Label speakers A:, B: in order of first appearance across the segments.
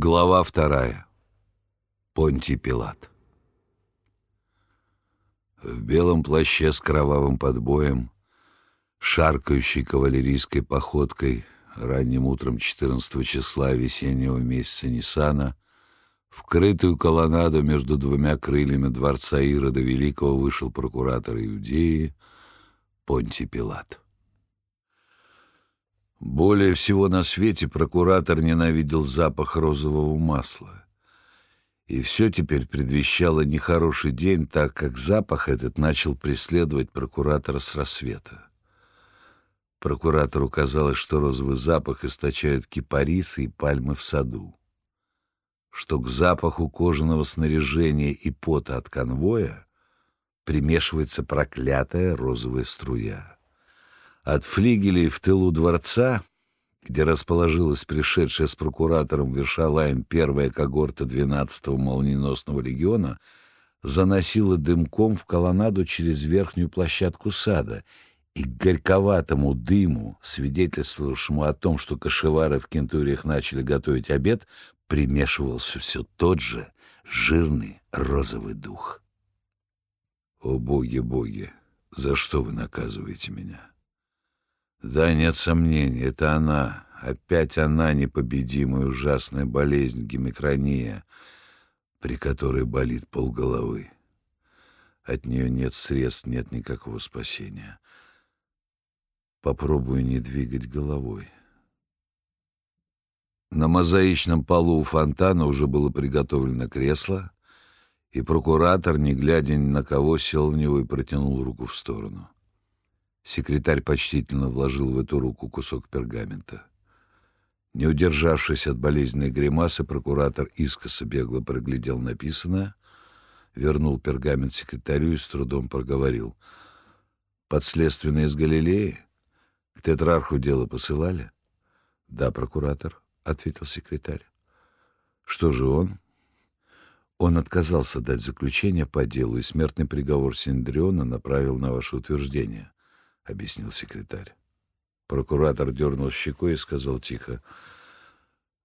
A: Глава вторая. Понтий Пилат. В белом плаще с кровавым подбоем, шаркающей кавалерийской походкой, ранним утром 14 числа весеннего месяца Ниссана, в крытую колоннаду между двумя крыльями дворца Ирода Великого вышел прокуратор Иудеи Понтий Пилат. Более всего на свете прокуратор ненавидел запах розового масла. И все теперь предвещало нехороший день, так как запах этот начал преследовать прокуратора с рассвета. Прокуратору казалось, что розовый запах источают кипарисы и пальмы в саду, что к запаху кожаного снаряжения и пота от конвоя примешивается проклятая розовая струя. От флигелей в тылу дворца, где расположилась пришедшая с прокуратором Вершалаем первая когорта 12-го молниеносного легиона, заносила дымком в колоннаду через верхнюю площадку сада, и к горьковатому дыму, свидетельствовавшему о том, что кошевары в кентуриях начали готовить обед, примешивался все тот же жирный розовый дух. «О боги, боги, за что вы наказываете меня?» Да, нет сомнений, это она, опять она непобедимая ужасная болезнь гемикрония, при которой болит полголовы. От нее нет средств, нет никакого спасения. Попробую не двигать головой. На мозаичном полу у фонтана уже было приготовлено кресло, и прокуратор, не глядя ни на кого, сел в него и протянул руку в сторону. Секретарь почтительно вложил в эту руку кусок пергамента. Не удержавшись от болезненной гримасы, прокуратор искоса бегло проглядел написанное, вернул пергамент секретарю и с трудом проговорил. «Подследственные из Галилеи? К тетрарху дело посылали?» «Да, прокуратор», — ответил секретарь. «Что же он?» Он отказался дать заключение по делу, и смертный приговор Синдриона направил на ваше утверждение объяснил секретарь. Прокуратор дернул щекой и сказал тихо,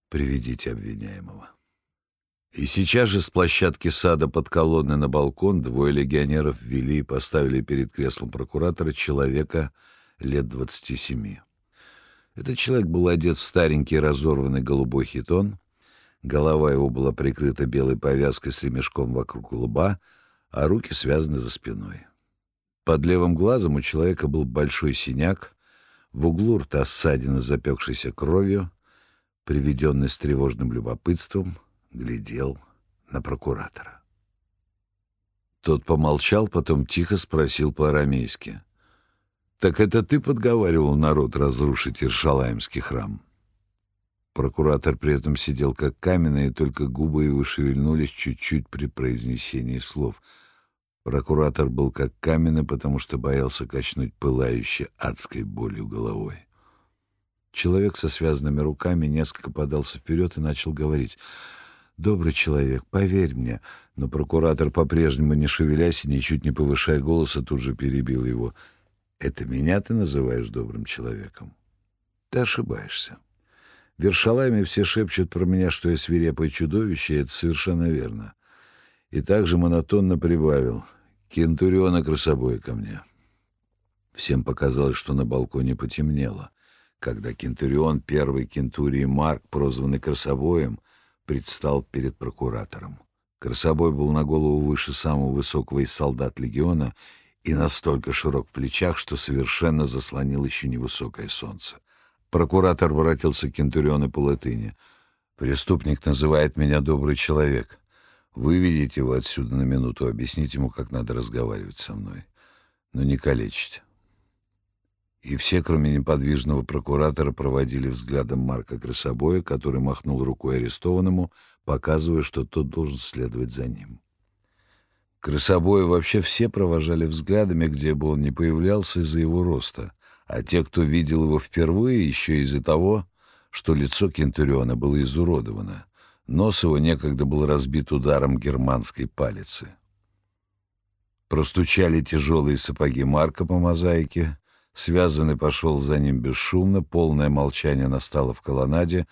A: «Приведите обвиняемого». И сейчас же с площадки сада под колонны на балкон двое легионеров ввели и поставили перед креслом прокуратора человека лет двадцати семи. Этот человек был одет в старенький разорванный голубой хитон, голова его была прикрыта белой повязкой с ремешком вокруг лба, а руки связаны за спиной. Под левым глазом у человека был большой синяк, в углу рта ссадина, запекшейся кровью, приведенный с тревожным любопытством, глядел на прокуратора. Тот помолчал, потом тихо спросил по-арамейски. «Так это ты подговаривал народ разрушить Иршалаемский храм?» Прокуратор при этом сидел как каменный, и только губы его шевельнулись чуть-чуть при произнесении слов — Прокуратор был как каменный, потому что боялся качнуть пылающей адской болью головой. Человек со связанными руками несколько подался вперед и начал говорить. «Добрый человек, поверь мне». Но прокуратор, по-прежнему не шевелясь и ничуть не повышая голоса, тут же перебил его. «Это меня ты называешь добрым человеком?» «Ты ошибаешься. В Вершалайме все шепчут про меня, что я свирепое чудовище, и это совершенно верно и также монотонно прибавил «Кентуриона красобой ко мне». Всем показалось, что на балконе потемнело, когда Кентурион, первый Кентурий Марк, прозванный Красобоем, предстал перед прокуратором. Красобой был на голову выше самого высокого из солдат легиона и настолько широк в плечах, что совершенно заслонил еще невысокое солнце. Прокуратор обратился к Кентуриону по латыни. «Преступник называет меня добрый человек. Выведите его отсюда на минуту, объясните ему, как надо разговаривать со мной. Но не калечить. И все, кроме неподвижного прокуратора, проводили взглядом Марка Красобоя, который махнул рукой арестованному, показывая, что тот должен следовать за ним. Красобоя вообще все провожали взглядами, где бы он ни появлялся из-за его роста, а те, кто видел его впервые, еще из-за того, что лицо Кентуриона было изуродовано — Нос его некогда был разбит ударом германской палицы. Простучали тяжелые сапоги Марка по мозаике. Связанный пошел за ним бесшумно, полное молчание настало в колоннаде,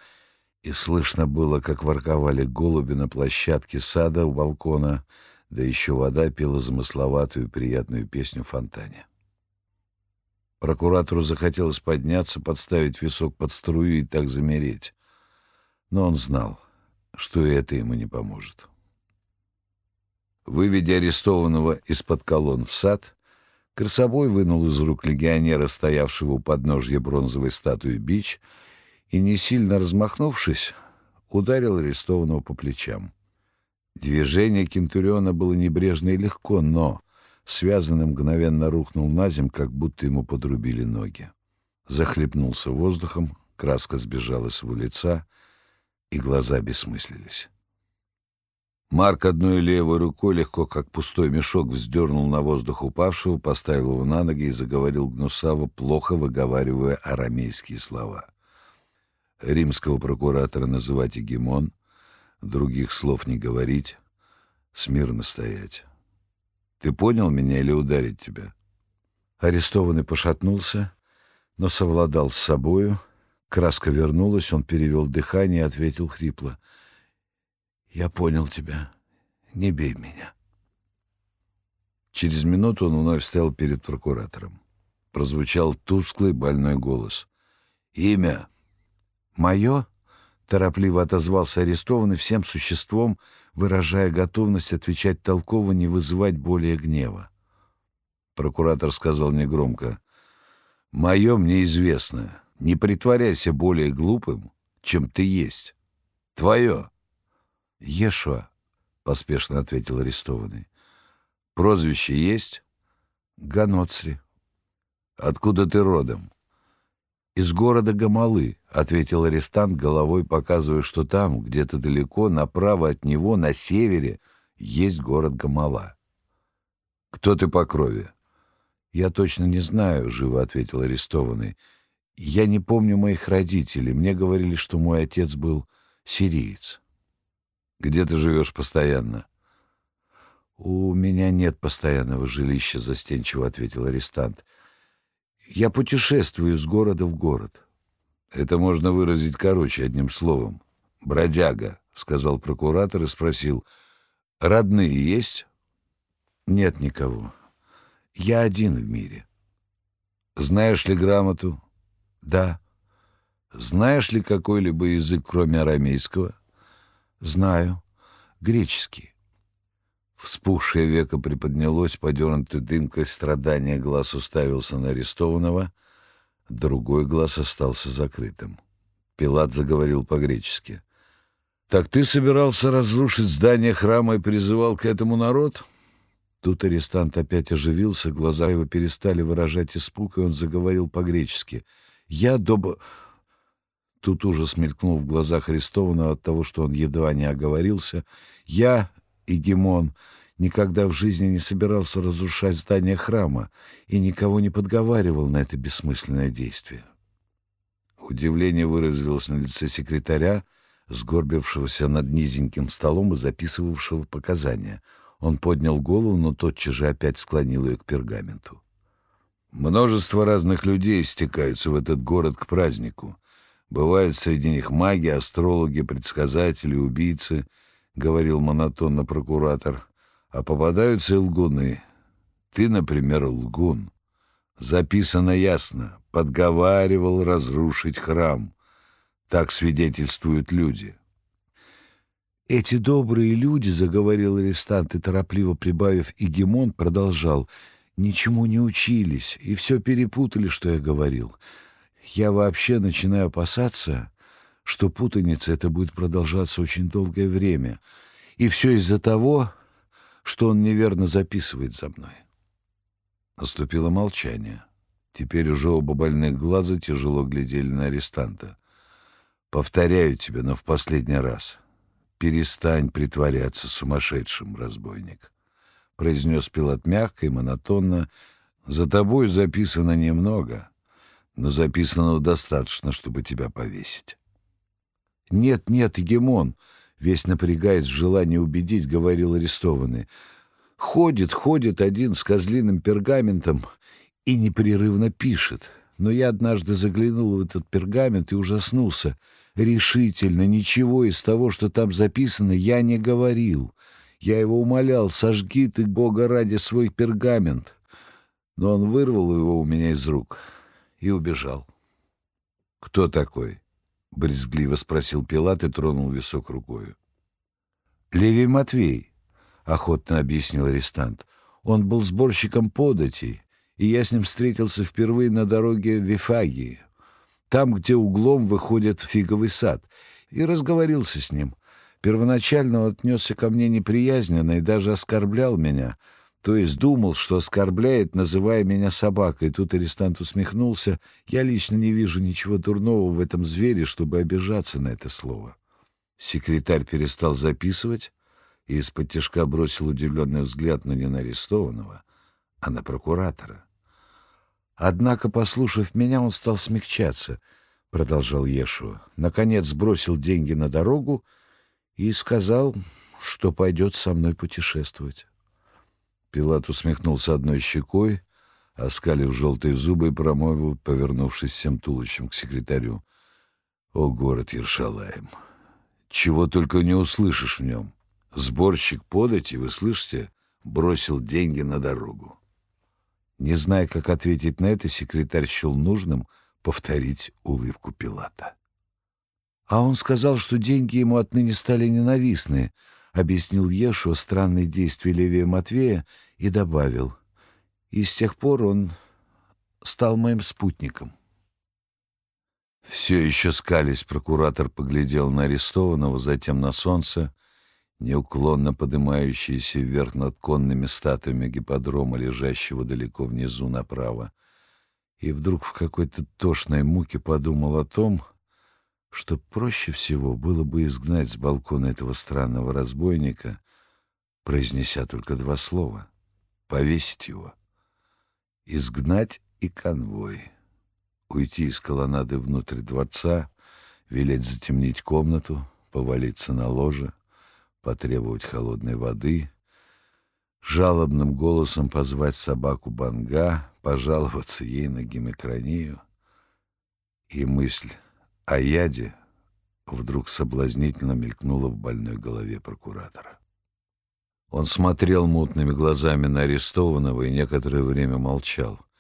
A: И слышно было, как ворковали голуби на площадке сада у балкона, да еще вода пела замысловатую приятную песню в фонтане. Прокуратору захотелось подняться, подставить висок под струю и так замереть. Но он знал, что и это ему не поможет. Выведя арестованного из-под колонн в сад, Красобой вынул из рук легионера, стоявшего у подножья бронзовой статуи бич, и, не сильно размахнувшись, ударил арестованного по плечам. Движение Кентуриона было небрежно и легко, но связанный мгновенно рухнул на земь, как будто ему подрубили ноги. Захлебнулся воздухом, краска сбежала с его лица, и глаза бессмыслились. Марк одной левой рукой, легко как пустой мешок, вздернул на воздух упавшего, поставил его на ноги и заговорил гнусаво, плохо выговаривая арамейские слова. Римского прокуратора называть егемон, других слов не говорить, смирно стоять. Ты понял меня или ударить тебя? Арестованный пошатнулся, но совладал с собою. Краска вернулась, он перевел дыхание и ответил хрипло — «Я понял тебя. Не бей меня». Через минуту он вновь стоял перед прокуратором. Прозвучал тусклый больной голос. «Имя?» «Мое?» — торопливо отозвался арестованный всем существом, выражая готовность отвечать толково, не вызывать более гнева. Прокуратор сказал негромко. «Мое мне известно. Не притворяйся более глупым, чем ты есть. Твое!» «Ешуа», — поспешно ответил арестованный. «Прозвище есть?» «Ганоцри». «Откуда ты родом?» «Из города Гамалы», — ответил арестант, головой показывая, что там, где-то далеко, направо от него, на севере, есть город Гамала. «Кто ты по крови?» «Я точно не знаю», — живо ответил арестованный. «Я не помню моих родителей. Мне говорили, что мой отец был сириец». Где ты живешь постоянно? У меня нет постоянного жилища, застенчиво ответил арестант. Я путешествую из города в город. Это можно выразить короче одним словом. Бродяга, сказал прокуратор и спросил: родные есть? Нет никого. Я один в мире. Знаешь ли грамоту? Да. Знаешь ли какой-либо язык, кроме арамейского? «Знаю. Греческий». Вспухшее веко приподнялось, подернутый дымкой страдания глаз уставился на арестованного, другой глаз остался закрытым. Пилат заговорил по-гречески. «Так ты собирался разрушить здание храма и призывал к этому народ?» Тут арестант опять оживился, глаза его перестали выражать испуг, и он заговорил по-гречески. «Я доб...» Тут ужас мелькнул в глазах арестованного от того, что он едва не оговорился. Я, Игемон, никогда в жизни не собирался разрушать здание храма и никого не подговаривал на это бессмысленное действие. Удивление выразилось на лице секретаря, сгорбившегося над низеньким столом и записывавшего показания. Он поднял голову, но тотчас же опять склонил ее к пергаменту. Множество разных людей стекаются в этот город к празднику. Бывают среди них маги, астрологи, предсказатели, убийцы, — говорил монотонно прокуратор. А попадаются и лгуны. Ты, например, лгун. Записано ясно. Подговаривал разрушить храм. Так свидетельствуют люди. Эти добрые люди, — заговорил арестант и торопливо прибавив, и Гемон продолжал, — ничему не учились и все перепутали, что я говорил. Я вообще начинаю опасаться, что путаница это будет продолжаться очень долгое время. И все из-за того, что он неверно записывает за мной. Наступило молчание. Теперь уже оба больных глаза тяжело глядели на арестанта. «Повторяю тебе, но в последний раз. Перестань притворяться сумасшедшим, разбойник», — произнес Пилот мягко и монотонно. «За тобой записано немного» но записанного достаточно, чтобы тебя повесить. «Нет, нет, Егемон!» — весь напрягаясь в желании убедить, говорил арестованный. «Ходит, ходит один с козлиным пергаментом и непрерывно пишет. Но я однажды заглянул в этот пергамент и ужаснулся. Решительно ничего из того, что там записано, я не говорил. Я его умолял, сожги ты, Бога ради, свой пергамент. Но он вырвал его у меня из рук и убежал. «Кто такой?» — брезгливо спросил Пилат и тронул висок рукою. «Левий Матвей», — охотно объяснил арестант. «Он был сборщиком податей, и я с ним встретился впервые на дороге в Вифагии, там, где углом выходит фиговый сад, и разговорился с ним. Первоначально он отнесся ко мне неприязненно и даже оскорблял меня, то есть думал, что оскорбляет, называя меня собакой. Тут арестант усмехнулся. Я лично не вижу ничего дурного в этом звере, чтобы обижаться на это слово. Секретарь перестал записывать и из-под тяжка бросил удивленный взгляд, но не на арестованного, а на прокуратора. Однако, послушав меня, он стал смягчаться, — продолжал Ешуа. Наконец сбросил деньги на дорогу и сказал, что пойдет со мной путешествовать. Пилат усмехнулся одной щекой, оскалив желтые зубы и промолвил, повернувшись всем туловищем к секретарю. «О, город Ершалаем! Чего только не услышишь в нем. Сборщик подати, вы слышите, бросил деньги на дорогу. Не зная, как ответить на это, секретарь счел нужным повторить улыбку Пилата. А он сказал, что деньги ему отныне стали ненавистны, объяснил Ешуа странные действия Левия Матвея и добавил, и с тех пор он стал моим спутником. Все еще скались, прокуратор поглядел на арестованного, затем на солнце, неуклонно поднимающееся вверх над конными статуями гипподрома, лежащего далеко внизу направо, и вдруг в какой-то тошной муке подумал о том, что проще всего было бы изгнать с балкона этого странного разбойника, произнеся только два слова — повесить его. Изгнать и конвой — уйти из колоннады внутрь дворца, велеть затемнить комнату, повалиться на ложе, потребовать холодной воды, жалобным голосом позвать собаку Банга, пожаловаться ей на гемокронию. И мысль о яде вдруг соблазнительно мелькнула в больной голове прокуратора. Он смотрел мутными глазами на арестованного и некоторое время молчал —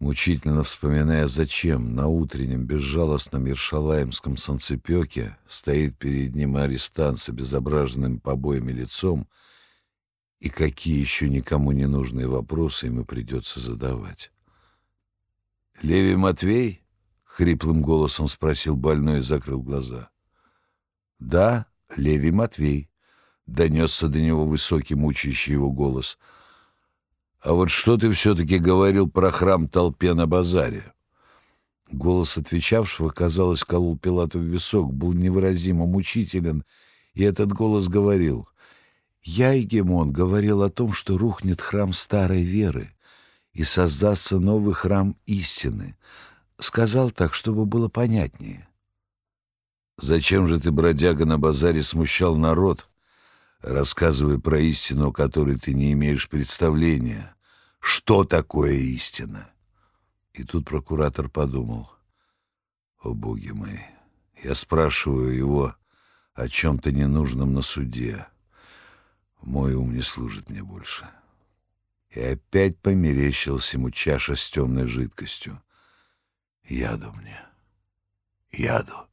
A: мучительно вспоминая, зачем на утреннем безжалостном Ершалаемском санцепёке стоит перед ним арестант с обезображенным побоями лицом, и какие еще никому не нужные вопросы ему придется задавать. «Леви Матвей?» — хриплым голосом спросил больной и закрыл глаза. «Да, Леви Матвей», — донесся до него высокий, мучающий его голос — а вот что ты все-таки говорил про храм толпе на базаре? Голос отвечавшего, казалось, колол Пилату в висок, был невыразимо мучителен, и этот голос говорил, «Я, Егемон, говорил о том, что рухнет храм старой веры, и создастся новый храм истины. Сказал так, чтобы было понятнее». «Зачем же ты, бродяга, на базаре смущал народ, рассказывая про истину, о которой ты не имеешь представления. Что такое истина? И тут прокуратор подумал. О, боги мои, я спрашиваю его о чем-то ненужном на суде. Мой ум не служит мне больше. И опять померещилась ему чаша с темной жидкостью. Яду мне, яду.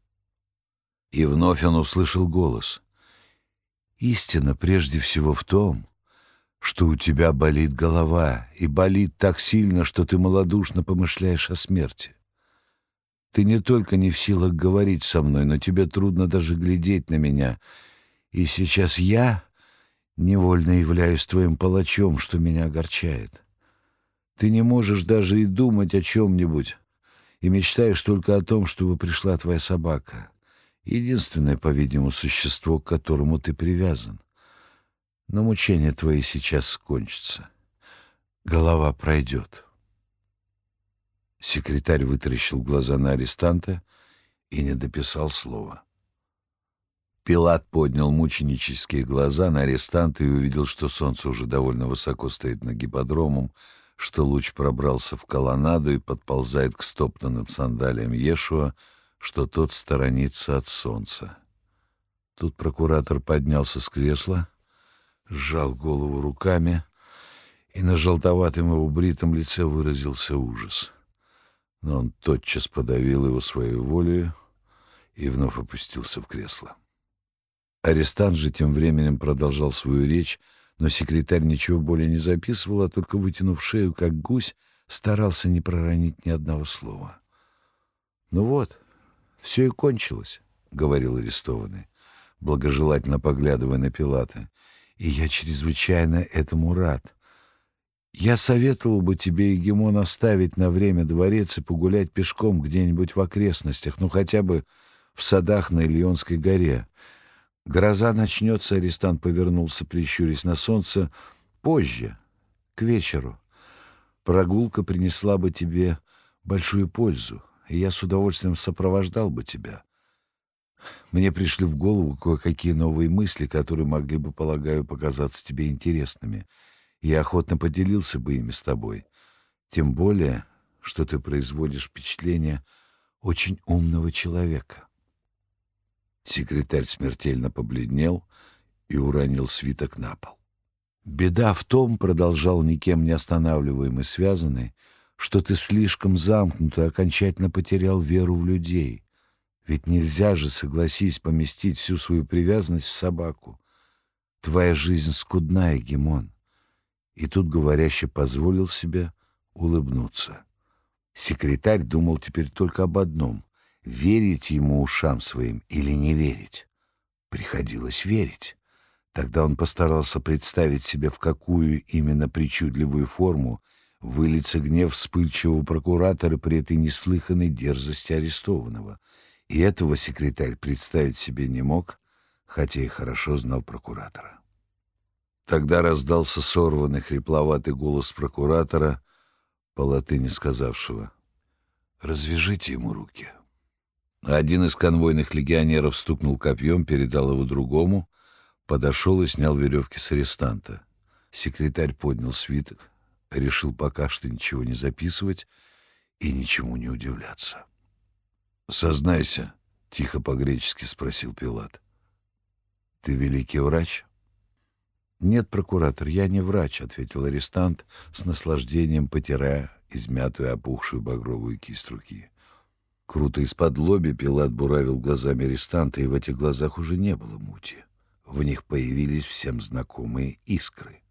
A: И вновь он услышал голос — Истина прежде всего в том, что у тебя болит голова, и болит так сильно, что ты малодушно помышляешь о смерти. Ты не только не в силах говорить со мной, но тебе трудно даже глядеть на меня. И сейчас я невольно являюсь твоим палачом, что меня огорчает. Ты не можешь даже и думать о чем-нибудь, и мечтаешь только о том, чтобы пришла твоя собака единственное, по-видимому, существо, к которому ты привязан. Но мучения твои сейчас скончатся. Голова пройдет. Секретарь вытаращил глаза на арестанта и не дописал слова. Пилат поднял мученические глаза на арестанта и увидел, что солнце уже довольно высоко стоит над гиподромом, что луч пробрался в колоннаду и подползает к стоптанным сандалиям Ешуа, что тот сторонится от солнца. Тут прокуратор поднялся с кресла, сжал голову руками, и на желтоватом его бритом лице выразился ужас. Но он тотчас подавил его своей волей и вновь опустился в кресло. Арестант же тем временем продолжал свою речь, но секретарь ничего более не записывал, а только, вытянув шею, как гусь, старался не проронить ни одного слова. «Ну вот, все и кончилось», — говорил арестованный, благожелательно поглядывая на Пилата. «И я чрезвычайно этому рад. Я советовал бы тебе, Егемон, оставить на время дворец и погулять пешком где-нибудь в окрестностях, ну хотя бы в садах на Ильонской горе. Гроза начнется, арестант повернулся, прищурясь на солнце, позже, к вечеру. Прогулка принесла бы тебе большую пользу, и я с удовольствием сопровождал бы тебя. Мне пришли в голову кое-какие новые мысли, которые могли бы, полагаю, показаться тебе интересными. И я охотно поделился бы ими с тобой. Тем более, что ты производишь впечатление очень умного человека. Секретарь смертельно побледнел и уронил свиток на пол. «Беда в том, — продолжал никем не останавливаемый связанный, — что ты слишком замкнут и окончательно потерял веру в людей. Ведь нельзя же, согласись, поместить всю свою привязанность в собаку. Твоя жизнь скудна, Гимон. И тут говорящий позволил себе улыбнуться. Секретарь думал теперь только об одном верить ему ушам своим или не верить. Приходилось верить. Тогда он постарался представить себе, в какую именно причудливую форму выльется гнев вспыльчивого прокуратора при этой неслыханной дерзости арестованного. И этого секретарь представить себе не мог, хотя и хорошо знал прокуратора. Тогда раздался сорванный хрипловатый голос прокуратора, по латыни сказавшего «Развяжите ему руки». Один из конвойных легионеров стукнул копьем, передал его другому, подошел и снял веревки с арестанта. Секретарь поднял свиток, решил пока что ничего не записывать и ничему не удивляться. «Сознайся», — тихо по-гречески спросил Пилат. «Ты великий врач?» «Нет, прокуратор, я не врач», — ответил арестант с наслаждением, потирая измятую опухшую багровую кисть руки. Круто из-под лоби Пилат буравил глазами арестанта, и в этих глазах уже не было мути. В них появились всем знакомые искры.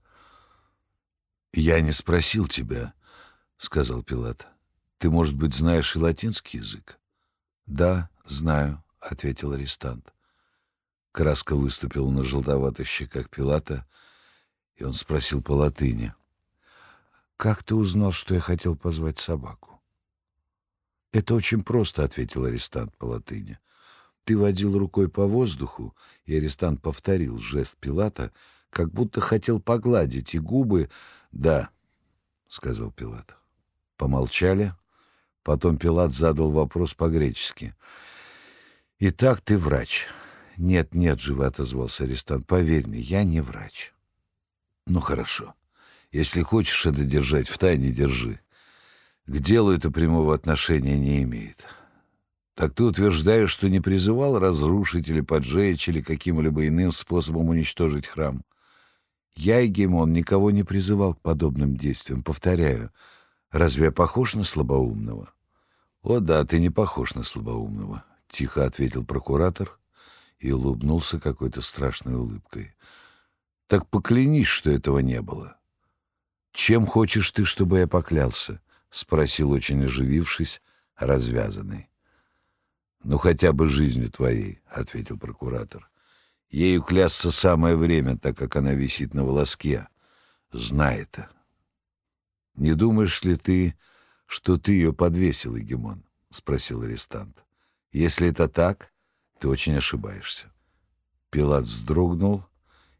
A: «Я не спросил тебя», — сказал Пилат. «Ты, может быть, знаешь и латинский язык?» «Да, знаю», — ответил арестант. Краска выступила на желтоватых щеках Пилата, и он спросил по латыни. «Как ты узнал, что я хотел позвать собаку?» «Это очень просто», — ответил арестант по латыни. «Ты водил рукой по воздуху», — и арестант повторил жест Пилата, как будто хотел погладить, и губы... «Да», — сказал Пилат. Помолчали. Потом Пилат задал вопрос по-гречески. «Итак, ты врач?» «Нет, нет», — живо отозвался арестант. «Поверь мне, я не врач». «Ну, хорошо. Если хочешь это держать в тайне, держи к делу это прямого отношения не имеет. Так ты утверждаешь, что не призывал разрушить или поджечь или каким-либо иным способом уничтожить храм? Я, Гемон, никого не призывал к подобным действиям. Повторяю, разве я похож на слабоумного? О да, ты не похож на слабоумного, — тихо ответил прокуратор и улыбнулся какой-то страшной улыбкой. Так поклянись, что этого не было. Чем хочешь ты, чтобы я поклялся? — спросил, очень оживившись, развязанный. «Ну, хотя бы жизнью твоей», — ответил прокуратор. «Ею клясться самое время, так как она висит на волоске. Знай это». «Не думаешь ли ты, что ты ее подвесил, Егемон?» — спросил арестант. «Если это так, ты очень ошибаешься». Пилат вздрогнул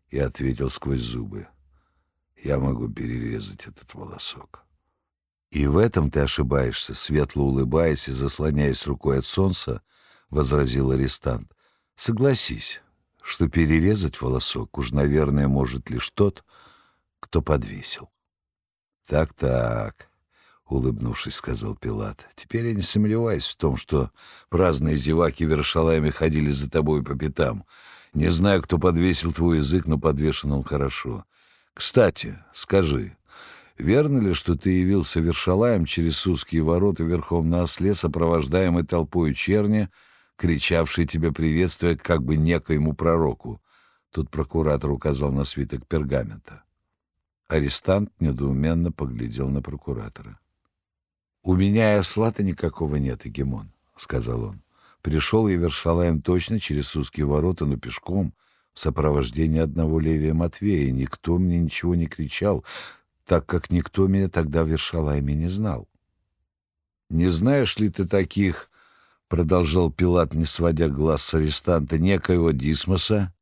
A: и ответил сквозь зубы. «Я могу перерезать этот волосок». «И в этом ты ошибаешься», — светло улыбаясь и заслоняясь рукой от солнца, — возразил арестант. «Согласись, что перерезать волосок уж, наверное, может лишь тот, кто подвесил». «Так-так», — улыбнувшись, сказал Пилат. «Теперь я не сомневаюсь в том, что праздные зеваки вершалами ходили за тобой по пятам. Не знаю, кто подвесил твой язык, но подвешен он хорошо. Кстати, скажи, верно ли, что ты явился вершалаем через узкие ворота верхом на осле, сопровождаемый толпой черни, кричавшей тебе приветствие как бы некоему пророку?» Тут прокуратор указал на свиток пергамента. Арестант недоуменно поглядел на прокуратора. «У меня и осла-то никакого нет, Эгемон», — сказал он. «Пришел я Вершалаем точно через узкие ворота, но пешком, в сопровождении одного Левия Матвея. Никто мне ничего не кричал, так как никто меня тогда в Вершалайме не знал». «Не знаешь ли ты таких, — продолжал Пилат, не сводя глаз с арестанта, — некоего Дисмоса,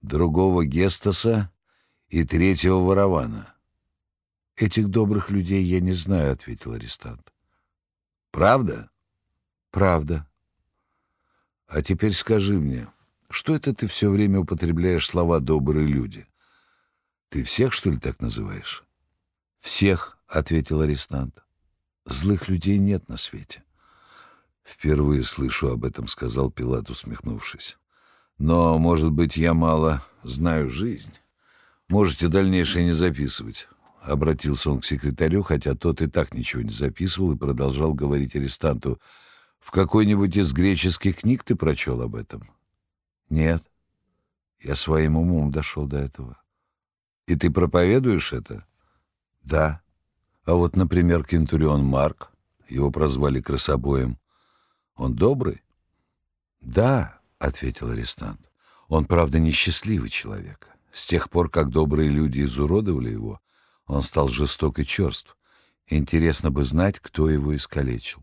A: другого Гестаса и третьего Ворована?» «Этих добрых людей я не знаю», — ответил арестант. Правда? Правда. А теперь скажи мне, что это ты все время употребляешь слова «добрые люди»? Ты всех, что ли, так называешь? Всех, — ответил арестант. Злых людей нет на свете. Впервые слышу об этом, — сказал Пилат, усмехнувшись. Но, может быть, я мало знаю жизнь. Можете дальнейшее не записывать. — обратился он к секретарю, хотя тот и так ничего не записывал и продолжал говорить арестанту. «В какой-нибудь из греческих книг ты прочел об этом?» «Нет. Я своим умом дошел до этого». «И ты проповедуешь это?» «Да. А вот, например, Кентурион Марк, его прозвали красобоем, он добрый?» «Да», — ответил арестант. «Он, правда, несчастливый человек. С тех пор, как добрые люди изуродовали его, — он стал жесток и черств. Интересно бы знать, кто его искалечил.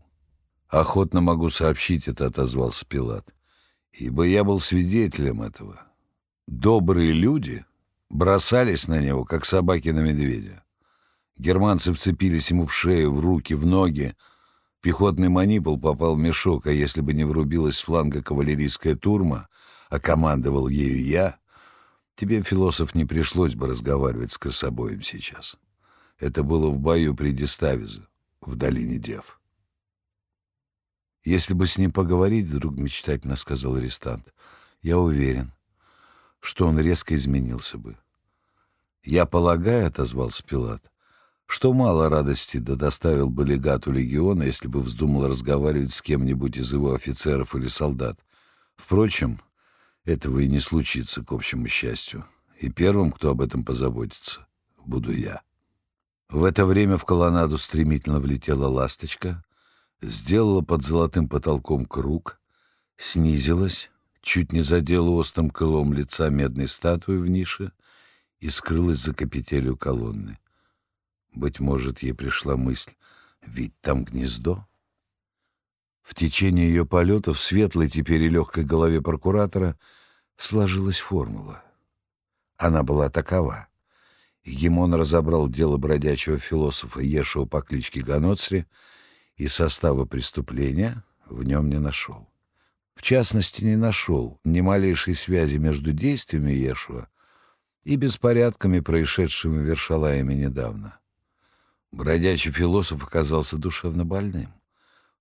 A: «Охотно могу сообщить это», — отозвался Пилат, «ибо я был свидетелем этого. Добрые люди бросались на него, как собаки на медведя. Германцы вцепились ему в шею, в руки, в ноги. Пехотный манипул попал в мешок, а если бы не врубилась с фланга кавалерийская турма, а командовал ею я, Тебе, философ, не пришлось бы разговаривать с Кособоем сейчас. Это было в бою при Деставизе, в долине Дев. Если бы с ним поговорить, вдруг мечтательно сказал арестант, я уверен, что он резко изменился бы. Я полагаю, отозвался Пилат, что мало радости да доставил бы легату легиона, если бы вздумал разговаривать с кем-нибудь из его офицеров или солдат. Впрочем, этого и не случится, к общему счастью. И первым, кто об этом позаботится, буду я. В это время в колоннаду стремительно влетела ласточка, сделала под золотым потолком круг, снизилась, чуть не задела острым крылом лица медной статуи в нише и скрылась за капителью колонны. Быть может, ей пришла мысль, ведь там гнездо. В течение ее полета в светлой теперь и легкой голове прокуратора сложилась формула. Она была такова. Гемон разобрал дело бродячего философа Ешева по кличке Ганоцри и состава преступления в нем не нашел. В частности, не нашел ни малейшей связи между действиями Ешуа и беспорядками, происшедшими в Вершалаеме недавно. Бродячий философ оказался душевно больным.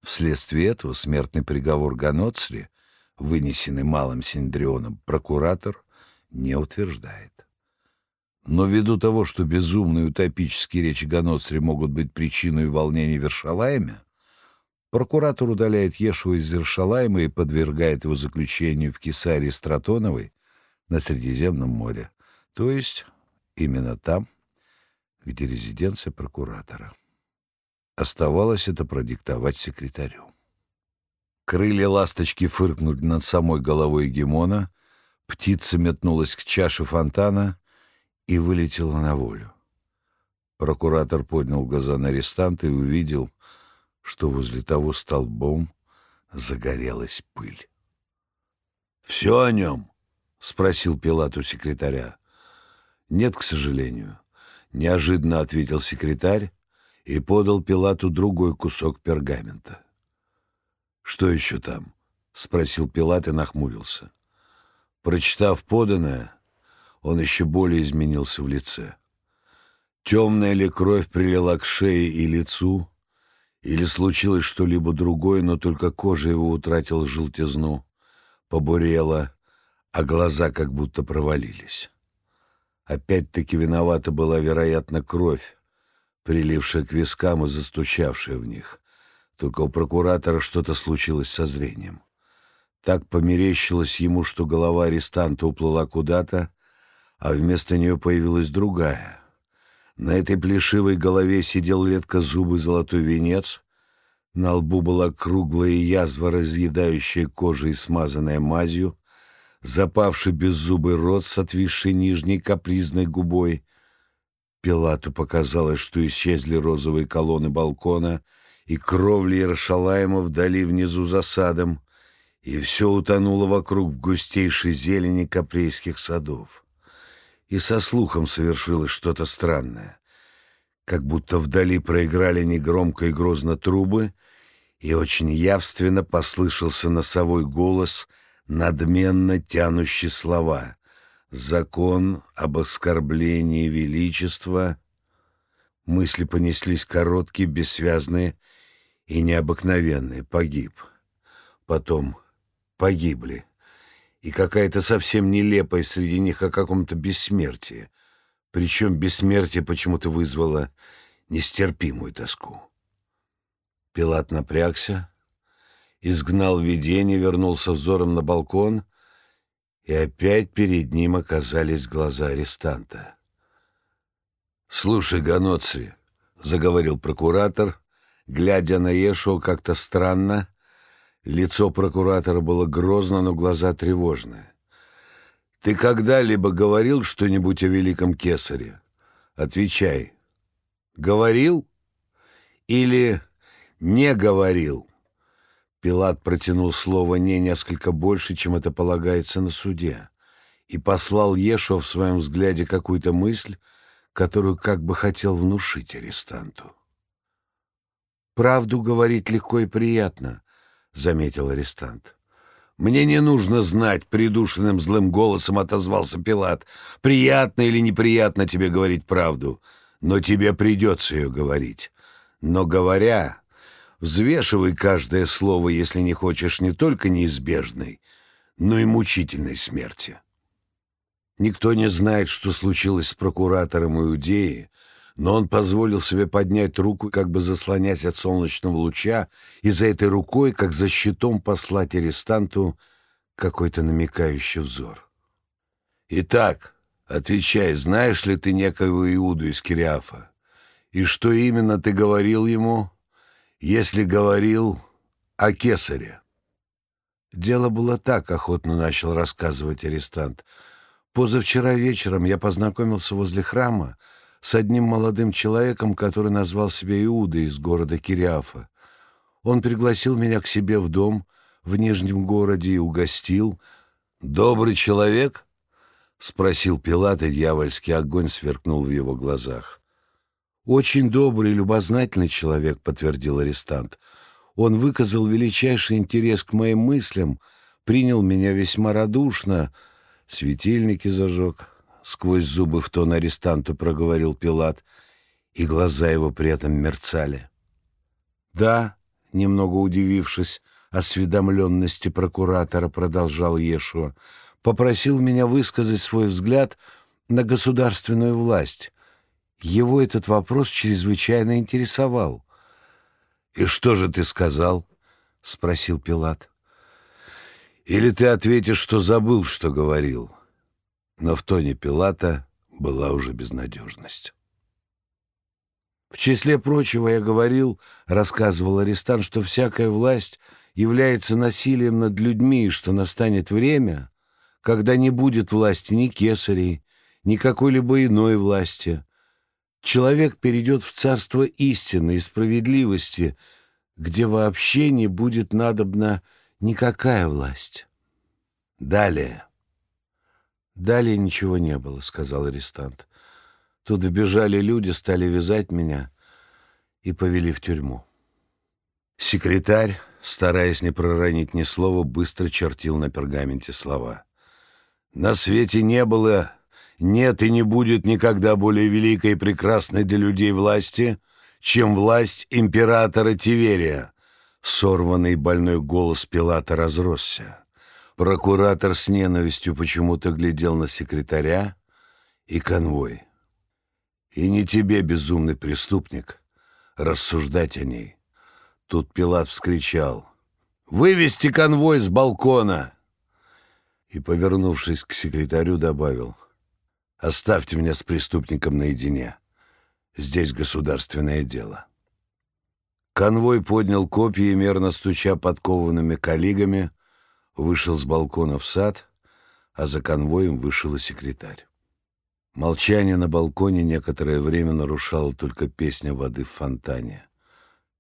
A: Вследствие этого смертный приговор Ганоцри, вынесенный малым Синдрионом, прокуратор не утверждает. Но ввиду того, что безумные утопические речи Ганоцри могут быть причиной волнений Вершалайме, прокуратор удаляет Ешуа из Вершалайма и подвергает его заключению в Кесарии Стратоновой на Средиземном море, то есть именно там, где резиденция прокуратора. Оставалось это продиктовать секретарю. Крылья ласточки фыркнули над самой головой Гемона, птица метнулась к чаше фонтана и вылетела на волю. Прокуратор поднял глаза на арестанта и увидел, что возле того столбом загорелась пыль. «Все о нем?» — спросил Пилат у секретаря. «Нет, к сожалению», — неожиданно ответил секретарь и подал Пилату другой кусок пергамента. «Что еще там?» — спросил Пилат и нахмурился. Прочитав поданное, он еще более изменился в лице. Темная ли кровь прилила к шее и лицу, Или случилось что-либо другое, но только кожа его утратила желтизну, побурела, а глаза как будто провалились. Опять-таки виновата была, вероятно, кровь, прилившая к вискам и застучавшая в них. Только у прокуратора что-то случилось со зрением. Так померещилось ему, что голова арестанта уплыла куда-то, а вместо нее появилась другая. На этой плешивой голове сидел редко зубый золотой венец, на лбу была круглая язва, разъедающая кожу и смазанная мазью, запавший беззубый рот с отвисшей нижней капризной губой. Пилату показалось, что исчезли розовые колонны балкона и кровли Иерушалаема вдали внизу за садом, и все утонуло вокруг в густейшей зелени капрейских садов. И со слухом совершилось что-то странное, как будто вдали проиграли негромко и грозно трубы, и очень явственно послышался носовой голос, надменно тянущий слова «Закон об оскорблении величества». Мысли понеслись короткие, бессвязные и необыкновенные. Погиб. Потом погибли. И какая-то совсем нелепая среди них о каком-то бессмертии. Причем бессмертие почему-то вызвало нестерпимую тоску. Пилат напрягся, изгнал видение, вернулся взором на балкон, и опять перед ним оказались глаза арестанта. «Слушай, Ганоцри», — заговорил прокуратор, глядя на Ешуа как-то странно, — Лицо прокуратора было грозно, но глаза тревожные. «Ты когда-либо говорил что-нибудь о великом кесаре? Отвечай. Говорил или не говорил?» Пилат протянул слово «не» несколько больше, чем это полагается на суде, и послал Ешуа в своем взгляде какую-то мысль, которую как бы хотел внушить арестанту. «Правду говорить легко и приятно», — заметил арестант. «Мне не нужно знать», — придушенным злым голосом отозвался Пилат. «Приятно или неприятно тебе говорить правду, но тебе придется ее говорить. Но говоря, взвешивай каждое слово, если не хочешь не только неизбежной, но и мучительной смерти». Никто не знает, что случилось с прокуратором Иудеи, но он позволил себе поднять руку, как бы заслонясь от солнечного луча, и за этой рукой, как за щитом, послать арестанту какой-то намекающий взор. «Итак, отвечай, знаешь ли ты некоего Иуду из Кириафа? И что именно ты говорил ему, если говорил о кесаре?» Дело было так, охотно начал рассказывать арестант. Позавчера вечером я познакомился возле храма, с одним молодым человеком, который назвал себя Иудой из города Кириафа. Он пригласил меня к себе в дом в Нижнем городе и угостил. «Добрый человек?» — спросил Пилат, и дьявольский огонь сверкнул в его глазах. «Очень добрый и любознательный человек», — подтвердил арестант. «Он выказал величайший интерес к моим мыслям, принял меня весьма радушно, светильники зажег, сквозь зубы в тон арестанту проговорил Пилат, и глаза его при этом мерцали. «Да», — немного удивившись осведомленности прокуратора, продолжал Ешуа, попросил меня высказать свой взгляд на государственную власть. Его этот вопрос чрезвычайно интересовал. «И что же ты сказал?» — спросил Пилат. «Или ты ответишь, что забыл, что говорил?» но в тоне Пилата была уже безнадежность. В числе прочего я говорил, рассказывал арестант, что всякая власть является насилием над людьми, и что настанет время, когда не будет власти ни кесарей, ни какой-либо иной власти. Человек перейдет в царство истины и справедливости, где вообще не будет надобна никакая власть. Далее. «Далее ничего не было», — сказал арестант. «Тут вбежали люди, стали вязать меня и повели в тюрьму». Секретарь, стараясь не проронить ни слова, быстро чертил на пергаменте слова. «На свете не было, нет и не будет никогда более великой и прекрасной для людей власти, чем власть императора Тиверия. Сорванный больной голос Пилата разросся. Прокуратор с ненавистью почему-то глядел на секретаря и конвой. И не тебе, безумный преступник, рассуждать о ней. Тут Пилат вскричал. «Вывести конвой с балкона!» И, повернувшись к секретарю, добавил. «Оставьте меня с преступником наедине. Здесь государственное дело». Конвой поднял копья и, мерно стуча подкованными коллегами, вышел с балкона в сад, а за конвоем вышел и секретарь. Молчание на балконе некоторое время нарушало только песня воды в фонтане.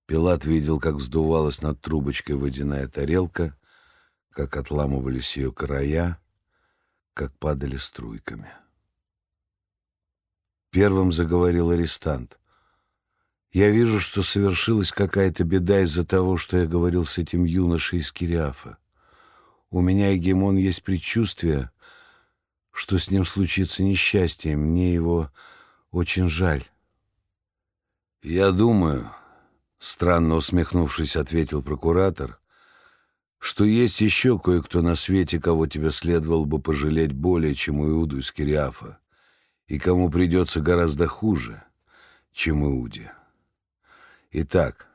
A: Пилат видел, как вздувалась над трубочкой водяная тарелка, как отламывались ее края, как падали струйками. Первым заговорил арестант. «Я вижу, что совершилась какая-то беда из-за того, что я говорил с этим юношей из Кириафа. У меня, Егемон, есть предчувствие, что с ним случится несчастье. Мне его очень жаль. «Я думаю», — странно усмехнувшись, ответил прокуратор, «что есть еще кое-кто на свете, кого тебе следовало бы пожалеть более, чем Иуду из Кириафа, и кому придется гораздо хуже, чем Иуде. Итак,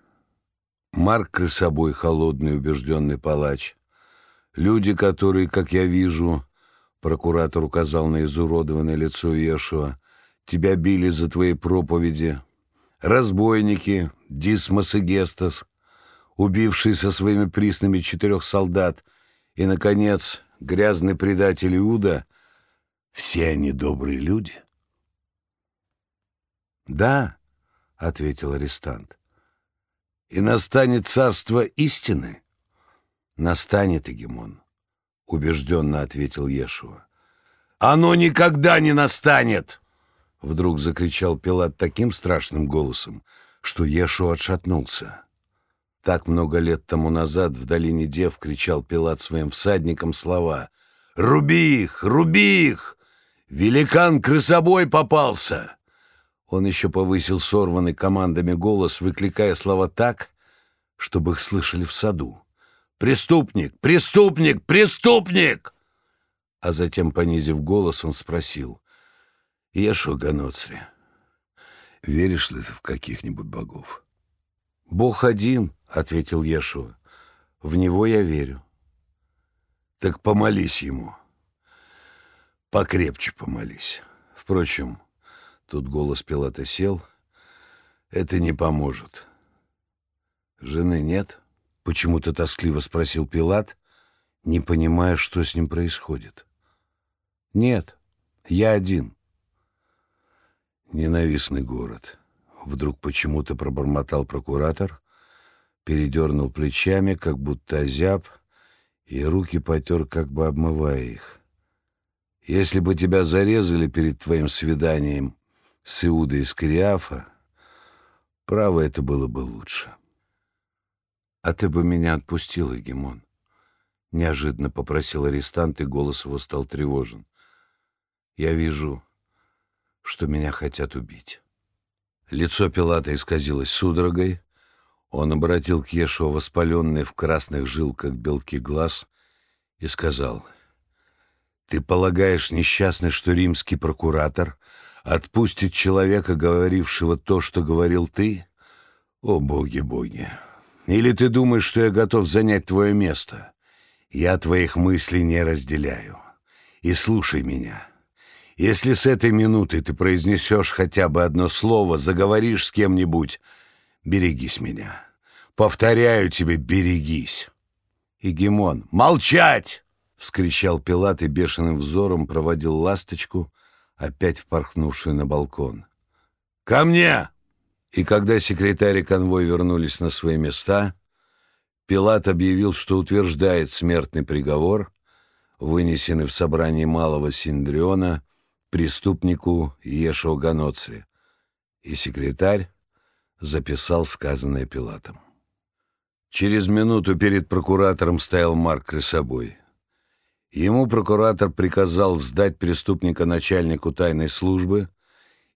A: Марк собой холодный убежденный палач — Люди, которые, как я вижу, прокуратор указал на изуродованное лицо Иешуа, тебя били за твои проповеди, разбойники, Дисмос и Гестас, убившие со своими приснами четырех солдат, и, наконец, грязный предатель Иуда, все они добрые люди. «Да», — ответил арестант, — «и настанет царство истины» «Настанет, Егемон», — убежденно ответил Ешуа. «Оно никогда не настанет!» Вдруг закричал Пилат таким страшным голосом, что Ешуа отшатнулся. Так много лет тому назад в долине Дев кричал Пилат своим всадникам слова «Руби их! Руби их! Великан-крысобой попался!» Он еще повысил сорванный командами голос, выкликая слова так, чтобы их слышали в саду. «Преступник! Преступник! Преступник!» А затем, понизив голос, он спросил. «Ешо Ганоцри, веришь ли ты в каких-нибудь богов?» «Бог один», — ответил Ешуа. «В него я верю». «Так помолись ему. Покрепче помолись. Впрочем, тут голос Пилата сел. Это не поможет. Жены нет?» Почему-то тоскливо спросил Пилат, не понимая, что с ним происходит. «Нет, я один». Ненавистный город. Вдруг почему-то пробормотал прокуратор, передернул плечами, как будто озяб, и руки потер, как бы обмывая их. «Если бы тебя зарезали перед твоим свиданием с Иудой из Криафа, право это было бы лучше». «А ты бы меня отпустил, Егемон?» Неожиданно попросил арестант, и голос его стал тревожен. «Я вижу, что меня хотят убить». Лицо Пилата исказилось судорогой. Он обратил к Ешуа воспаленный в красных жилках белки глаз и сказал, «Ты полагаешь, несчастный, что римский прокуратор отпустит человека, говорившего то, что говорил ты? О, боги-боги!» Или ты думаешь, что я готов занять твое место? Я твоих мыслей не разделяю. И слушай меня. Если с этой минуты ты произнесешь хотя бы одно слово, заговоришь с кем-нибудь, берегись меня. Повторяю тебе, берегись. Игемон, молчать! — вскричал Пилат и бешеным взором проводил ласточку, опять впорхнувшую на балкон. «Ко мне!» И когда секретарь и конвой вернулись на свои места, Пилат объявил, что утверждает смертный приговор, вынесенный в собрании Малого Синдриона преступнику Ешо Ганоцри, и секретарь записал сказанное Пилатом. Через минуту перед прокуратором стоял Марк Крысобой. Ему прокуратор приказал сдать преступника начальнику тайной службы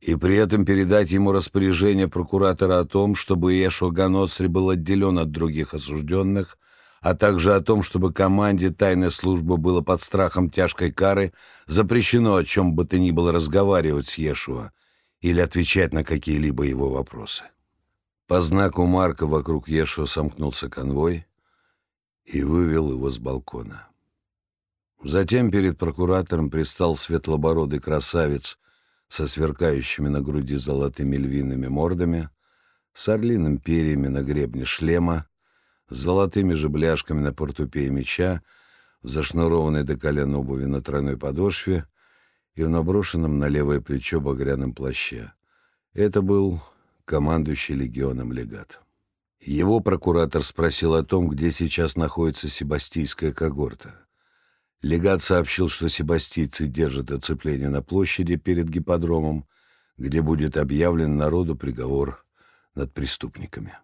A: и при этом передать ему распоряжение прокуратора о том, чтобы Ешо Ганоцри был отделен от других осужденных, а также о том, чтобы команде тайной службы было под страхом тяжкой кары запрещено о чем бы то ни было разговаривать с Ешуа или отвечать на какие-либо его вопросы. По знаку Марка вокруг Ешуа сомкнулся конвой и вывел его с балкона. Затем перед прокуратором предстал светлобородый красавец со сверкающими на груди золотыми львиными мордами, с орлиным перьями на гребне шлема, с золотыми же бляшками на портупее меча, в зашнурованной до колен обуви на тройной подошве и в наброшенном на левое плечо багряном плаще. Это был командующий легионом легат. Его прокуратор спросил о том, где сейчас находится себастийская когорта. Легат сообщил, что себастийцы держат оцепление на площади перед гипподромом, где будет объявлен народу приговор над преступниками.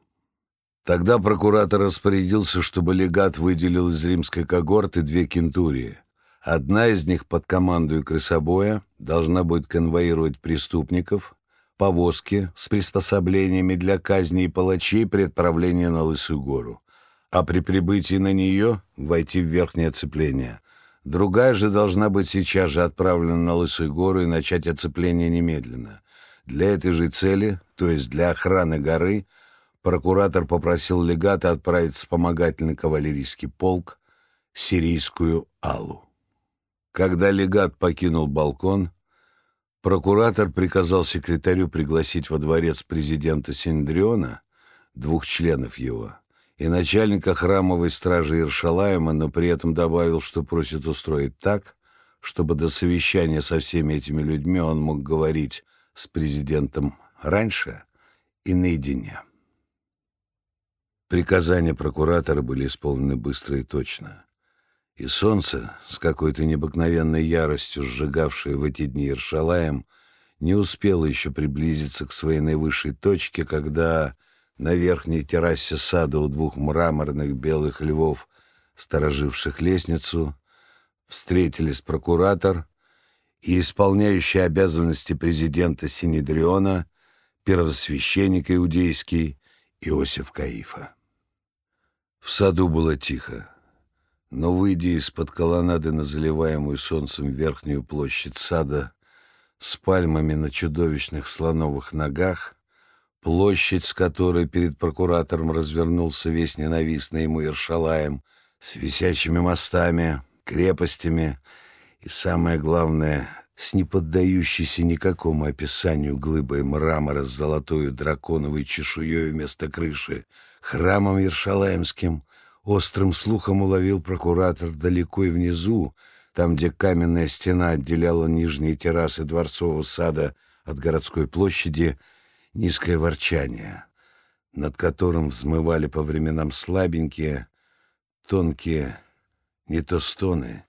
A: Тогда прокуратор распорядился, чтобы легат выделил из римской когорты две кентурии. Одна из них под командой крысобоя должна будет конвоировать преступников, повозки с приспособлениями для казни и палачей при отправлении на Лысую гору, а при прибытии на нее войти в верхнее оцепление. Другая же должна быть сейчас же отправлена на Лысую гору и начать оцепление немедленно. Для этой же цели, то есть для охраны горы, прокуратор попросил легата отправить вспомогательный кавалерийский полк сирийскую Аллу. Когда легат покинул балкон, прокуратор приказал секретарю пригласить во дворец президента Синдриона, двух членов его, и начальника храмовой стражи Иршалаема, но при этом добавил, что просит устроить так, чтобы до совещания со всеми этими людьми он мог говорить с президентом раньше и наедине. Приказания прокуратора были исполнены быстро и точно. И солнце, с какой-то необыкновенной яростью сжигавшее в эти дни Иршалаем, не успело еще приблизиться к своей наивысшей точке, когда на верхней террасе сада у двух мраморных белых львов, стороживших лестницу, встретились прокуратор и исполняющий обязанности президента Синедриона, первосвященник иудейский Иосиф Каифа. В саду было тихо, но, выйдя из-под колоннады на заливаемую солнцем верхнюю площадь сада с пальмами на чудовищных слоновых ногах, Площадь, с которой перед прокуратором развернулся весь ненавистный ему Иршалаем, с висячими мостами, крепостями и, самое главное, с неподдающейся никакому описанию глыбой мрамора с золотой драконовой чешуей вместо крыши, храмом Иршалаемским, острым слухом уловил прокуратор далеко и внизу, там, где каменная стена отделяла нижние террасы дворцового сада от городской площади — низкое ворчание, над которым взмывали по временам слабенькие, тонкие не то стоны,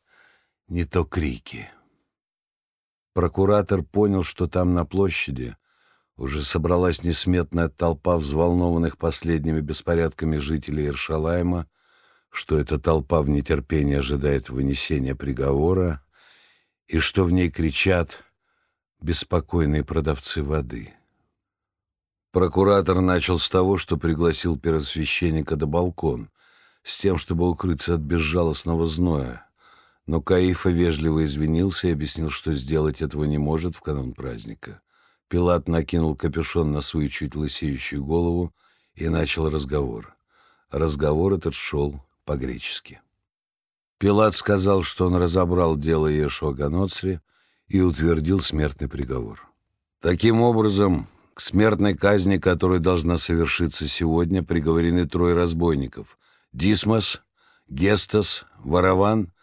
A: не то крики. Прокуратор понял, что там на площади уже собралась несметная толпа взволнованных последними беспорядками жителей Иршалайма, что эта толпа в нетерпении ожидает вынесения приговора, и что в ней кричат беспокойные продавцы воды. Прокуратор начал с того, что пригласил первосвященника до балкон, с тем, чтобы укрыться от безжалостного зноя. Но Каифа вежливо извинился и объяснил, что сделать этого не может в канун праздника. Пилат накинул капюшон на свою чуть лысеющую голову и начал разговор. Разговор этот шел по-гречески. Пилат сказал, что он разобрал дело Иешуа Ганоцри и утвердил смертный приговор. Таким образом, к смертной казни, которая должна совершиться сегодня, приговорены трое разбойников — Дисмос, Гестас, Вараван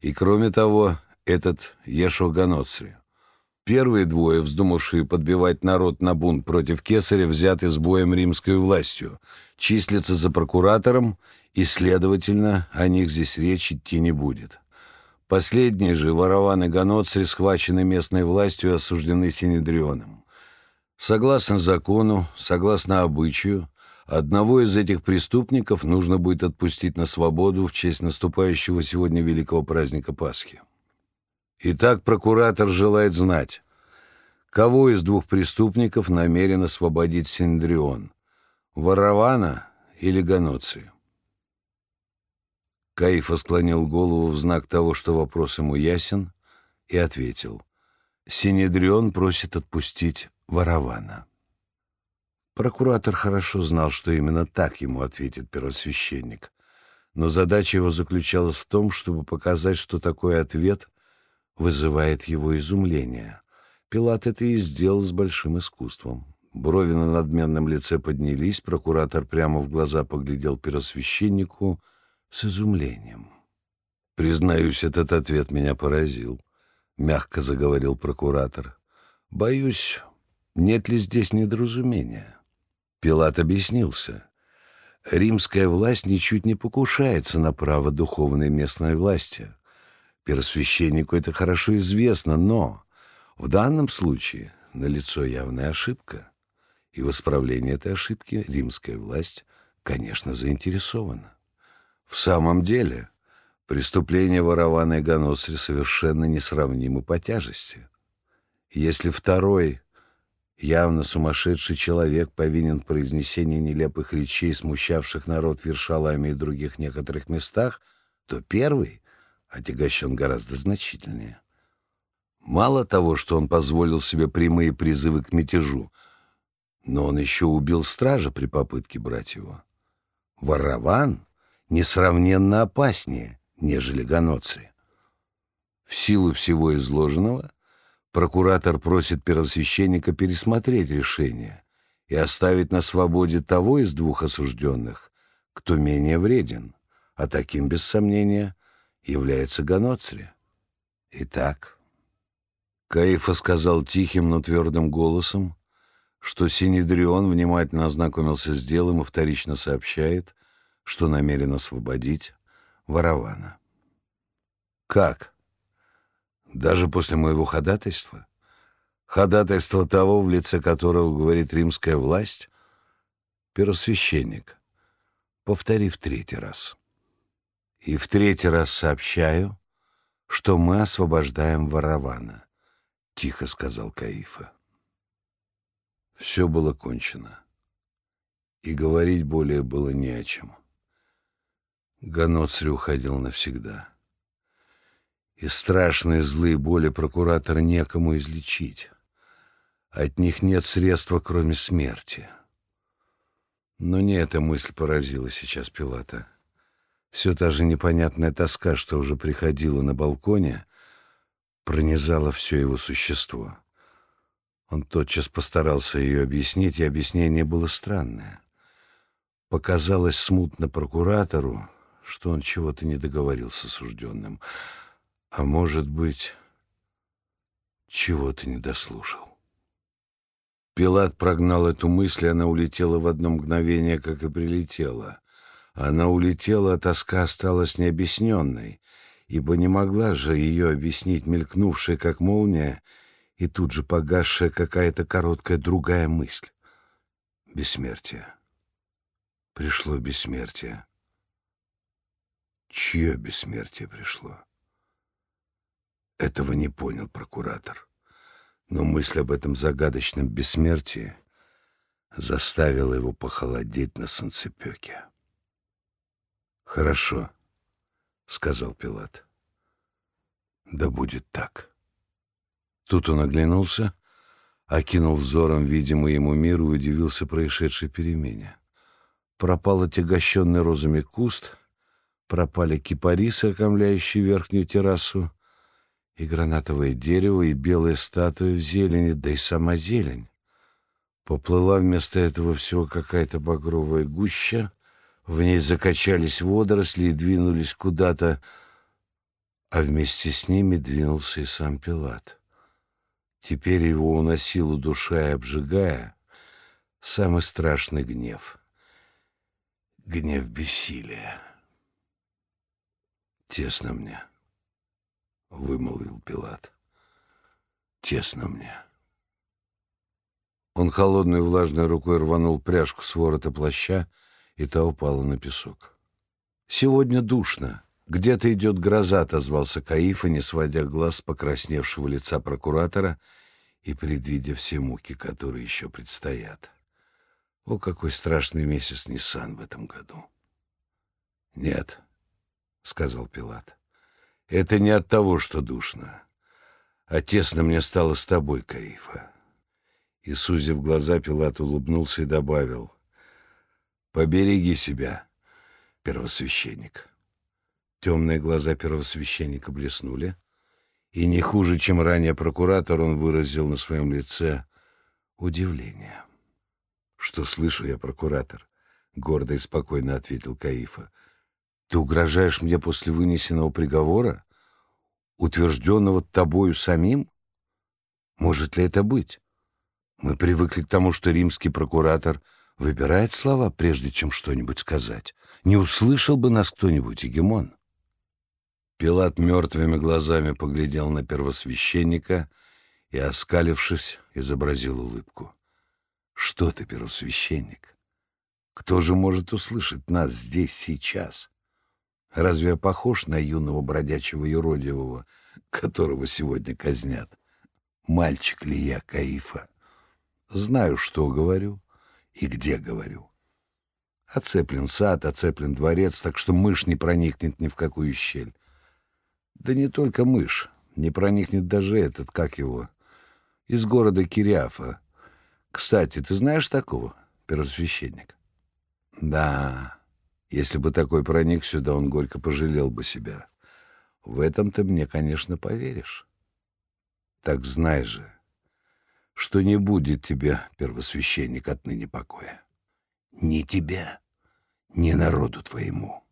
A: и, кроме того, этот Ешо Ганоцри. Первые двое, вздумавшие подбивать народ на бунт против кесаря, взяты с боем римской властью, числятся за прокуратором, и, следовательно, о них здесь речь идти не будет. Последние же, Вараван и Ганоцри, схвачены местной властью и осуждены Синедрионом. Согласно закону, согласно обычаю, одного из этих преступников нужно будет отпустить на свободу в честь наступающего сегодня великого праздника Пасхи. Итак, прокуратор желает знать, Кого из двух преступников намерен освободить Синдрион? Ворована или Ганоци? Каифа склонил голову в знак того, что вопрос ему ясен, и ответил. Синедрион просит отпустить Ворована. Прокуратор хорошо знал, что именно так ему ответит первосвященник. Но задача его заключалась в том, чтобы показать, что такой ответ вызывает его изумление. Пилат это и сделал с большим искусством. Брови на надменном лице поднялись, прокуратор прямо в глаза поглядел первосвященнику с изумлением. «Признаюсь, этот ответ меня поразил», — мягко заговорил прокуратор. «Боюсь, нет ли здесь недоразумения?» Пилат объяснился. Римская власть ничуть не покушается на право духовной местной власти. Первосвященнику это хорошо известно, но в данном случае налицо явная ошибка, и в исправлении этой ошибки римская власть, конечно, заинтересована. В самом деле, преступления ворованы и Ганоцри совершенно несравнимы по тяжести. Если второй Явно сумасшедший человек повинен в произнесении нелепых речей, смущавших народ в Вершаламе и других некоторых местах, то первый отягощен гораздо значительнее. Мало того, что он позволил себе прямые призывы к мятежу, но он еще убил стража при попытке брать его. Ворован несравненно опаснее, нежели Ганоцри. В силу всего изложенного Прокуратор просит первосвященника пересмотреть решение и оставить на свободе того из двух осужденных, кто менее вреден, а таким, без сомнения, является Ганоцри. Итак, Каифа сказал тихим, но твердым голосом, что Синедрион внимательно ознакомился с делом и вторично сообщает, что намерен освободить Ворована. «Как?» Даже после моего ходатайства? Ходатайство того, в лице которого говорит римская власть? Первосвященник. Повтори в третий раз. И в третий раз сообщаю, что мы освобождаем Ворована, — тихо сказал Каифа. Все было кончено, и говорить более было не о чем. Ганоцри уходил навсегда и страшные злые боли прокуратора некому излечить. От них нет средства, кроме смерти. Но не эта мысль поразила сейчас Пилата. Все та же непонятная тоска, что уже приходила на балконе, пронизала все его существо. Он тотчас постарался ее объяснить, и объяснение было странное. Показалось смутно прокуратору, что он чего-то не договорился с осужденным — а может быть, чего ты не дослушал? Пилат прогнал эту мысль, и она улетела в одно мгновение, как и прилетела. Она улетела, а тоска осталась необъясненной, ибо не могла же ее объяснить мелькнувшая, как молния, и тут же погасшая какая-то короткая другая мысль. Бессмертие. Пришло бессмертие. Чье бессмертие пришло? Этого не понял прокуратор. Но мысль об этом загадочном бессмертии заставила его похолодеть на солнцепеке. «Хорошо», — сказал Пилат. «Да будет так». Тут он оглянулся, окинул взором видимый ему мир и удивился происшедшей перемене. Пропал отягощенный розами куст, пропали кипарисы, окомляющие верхнюю террасу, и гранатовое дерево, и белая статуя в зелени, да и сама зелень. Поплыла вместо этого всего какая-то багровая гуща, в ней закачались водоросли и двинулись куда-то, а вместе с ними двинулся и сам Пилат. Теперь его уносил, удушая, обжигая, самый страшный гнев. Гнев бессилия. Тесно мне. — вымолвил Пилат. «Тесно мне». Он холодной влажной рукой рванул пряжку с ворота плаща, и та упала на песок. «Сегодня душно. Где-то идет гроза», — отозвался Каифа, не сводя глаз с покрасневшего лица прокуратора и предвидя все муки, которые еще предстоят. О, какой страшный месяц Ниссан в этом году! «Нет», — сказал Пилат, — «это не от того, что душно, а тесно мне стало с тобой, Каифа». И, сузив глаза, Пилат улыбнулся и добавил, «Побереги себя, первосвященник». Темные глаза первосвященника блеснули, и не хуже, чем ранее прокуратор, он выразил на своем лице удивление. «Что слышу я, прокуратор?» — гордо и спокойно ответил Каифа. «Ты угрожаешь мне после вынесенного приговора, утвержденного тобою самим? Может ли это быть? Мы привыкли к тому, что римский прокуратор выбирает слова, прежде чем что-нибудь сказать. Не услышал бы нас кто-нибудь, Егемон?» Пилат мертвыми глазами поглядел на первосвященника и, оскалившись, изобразил улыбку. «Что ты, первосвященник? Кто же может услышать нас здесь сейчас? Разве я похож на юного бродячего юродивого, которого сегодня казнят? Мальчик ли я, Каифа? Знаю, что говорю и где говорю. Оцеплен сад, оцеплен дворец, так что мышь не проникнет ни в какую щель. Да не только мышь, не проникнет даже этот, как его, из города Кириафа. Кстати, ты знаешь такого, первосвященник? Да, если бы такой проник сюда, он горько пожалел бы себя. В этом ты мне, конечно, поверишь. Так знай же, что не будет тебе, первосвященник, отныне покоя. Ни тебя, ни народу твоему.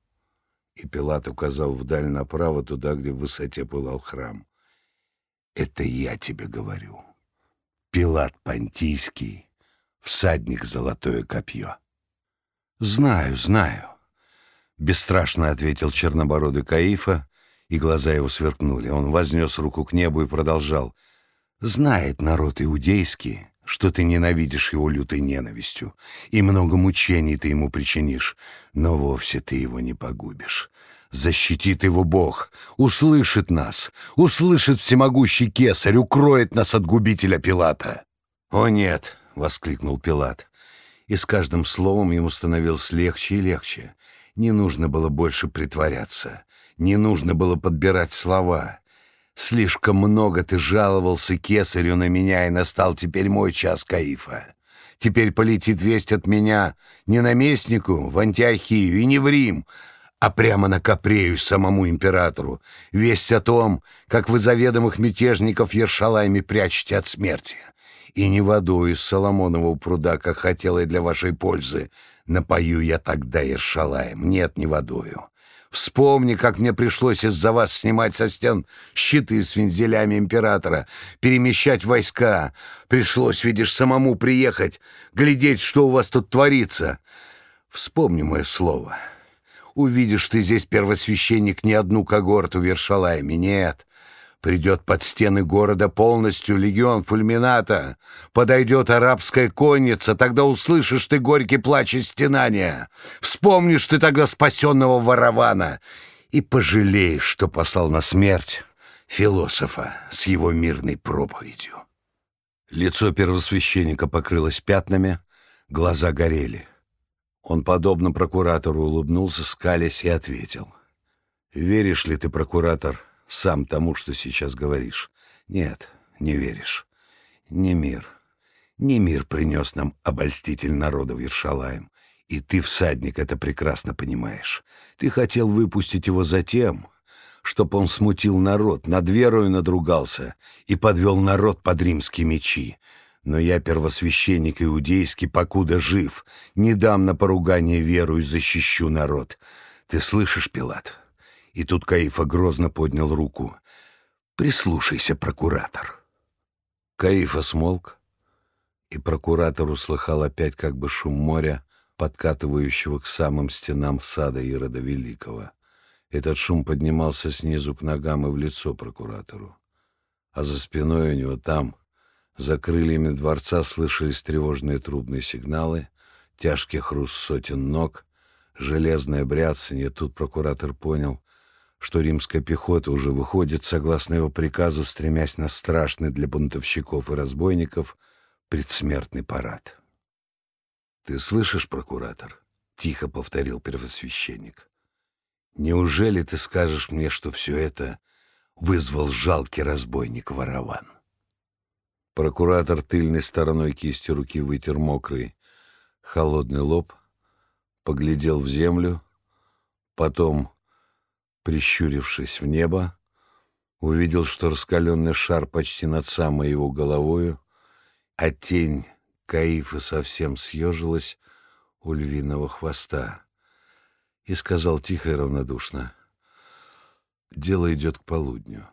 A: И Пилат указал вдаль направо, туда, где в высоте пылал храм. «Это я тебе говорю. Пилат Понтийский, всадник золотое копье». «Знаю, знаю», — бесстрашно ответил чернобородый Каифа, и глаза его сверкнули. Он вознес руку к небу и продолжал. «Знает народ иудейский, что ты ненавидишь его лютой ненавистью, и много мучений ты ему причинишь, но вовсе ты его не погубишь. Защитит его Бог, услышит нас, услышит всемогущий кесарь, укроет нас от губителя Пилата. «О нет!» — воскликнул Пилат. И с каждым словом ему становилось легче и легче. Не нужно было больше притворяться, не нужно было подбирать слова. Слишком много ты жаловался кесарю на меня, и настал теперь мой час Каифа. Теперь полетит весть от меня не наместнику в Антиохию и не в Рим, а прямо на Капрею самому императору. Весть о том, как вы заведомых мятежников Ершалайме прячете от смерти. И не водой из Соломонового пруда, как хотела и для вашей пользы, напою я тогда Ершалаем. Нет, не водою. Вспомни, как мне пришлось из-за вас снимать со стен щиты с вензелями императора, перемещать войска. Пришлось, видишь, самому приехать, глядеть, что у вас тут творится. Вспомни мое слово. Увидишь ты здесь, первосвященник, не одну когорту в нет. Придет под стены города полностью легион фульмината. Подойдет арабская конница, тогда услышишь ты горький плач и стенания. Вспомнишь ты тогда спасенного ворована и пожалеешь, что послал на смерть философа с его мирной проповедью. Лицо первосвященника покрылось пятнами, глаза горели. Он, подобно прокуратору, улыбнулся, скалясь, и ответил. «Веришь ли ты, прокуратор, сам тому, что сейчас говоришь. Нет, не веришь. Не мир. Не мир принес нам обольститель народа в Ершалаем. И ты, всадник, это прекрасно понимаешь. Ты хотел выпустить его затем, чтоб он смутил народ, над верою надругался и подвел народ под римские мечи. Но я, первосвященник иудейский, покуда жив, не дам на поругание веру и защищу народ. Ты слышишь, Пилат?» И тут Каифа грозно поднял руку. «Прислушайся, прокуратор». Каифа смолк, и прокуратор услыхал опять как бы шум моря, подкатывающего к самым стенам сада Ирода Великого. Этот шум поднимался снизу к ногам и в лицо прокуратору. А за спиной у него там, за крыльями дворца, слышались тревожные трубные сигналы, тяжкий хруст сотен ног, железное бряцанье. Тут прокуратор понял,
B: что римская пехота уже выходит, согласно его приказу, стремясь на страшный для бунтовщиков и разбойников предсмертный парад. «Ты слышишь, прокуратор?» — тихо повторил первосвященник. «Неужели ты скажешь мне, что все это вызвал жалкий разбойник Ворован?» Прокуратор тыльной стороной кисти руки вытер мокрый, холодный лоб, поглядел в землю, потом, прищурившись в небо, увидел, что раскаленный шар почти над самой его головою, а тень Каифа совсем съежилась у львиного хвоста и сказал тихо и равнодушно, «Дело идет к полудню.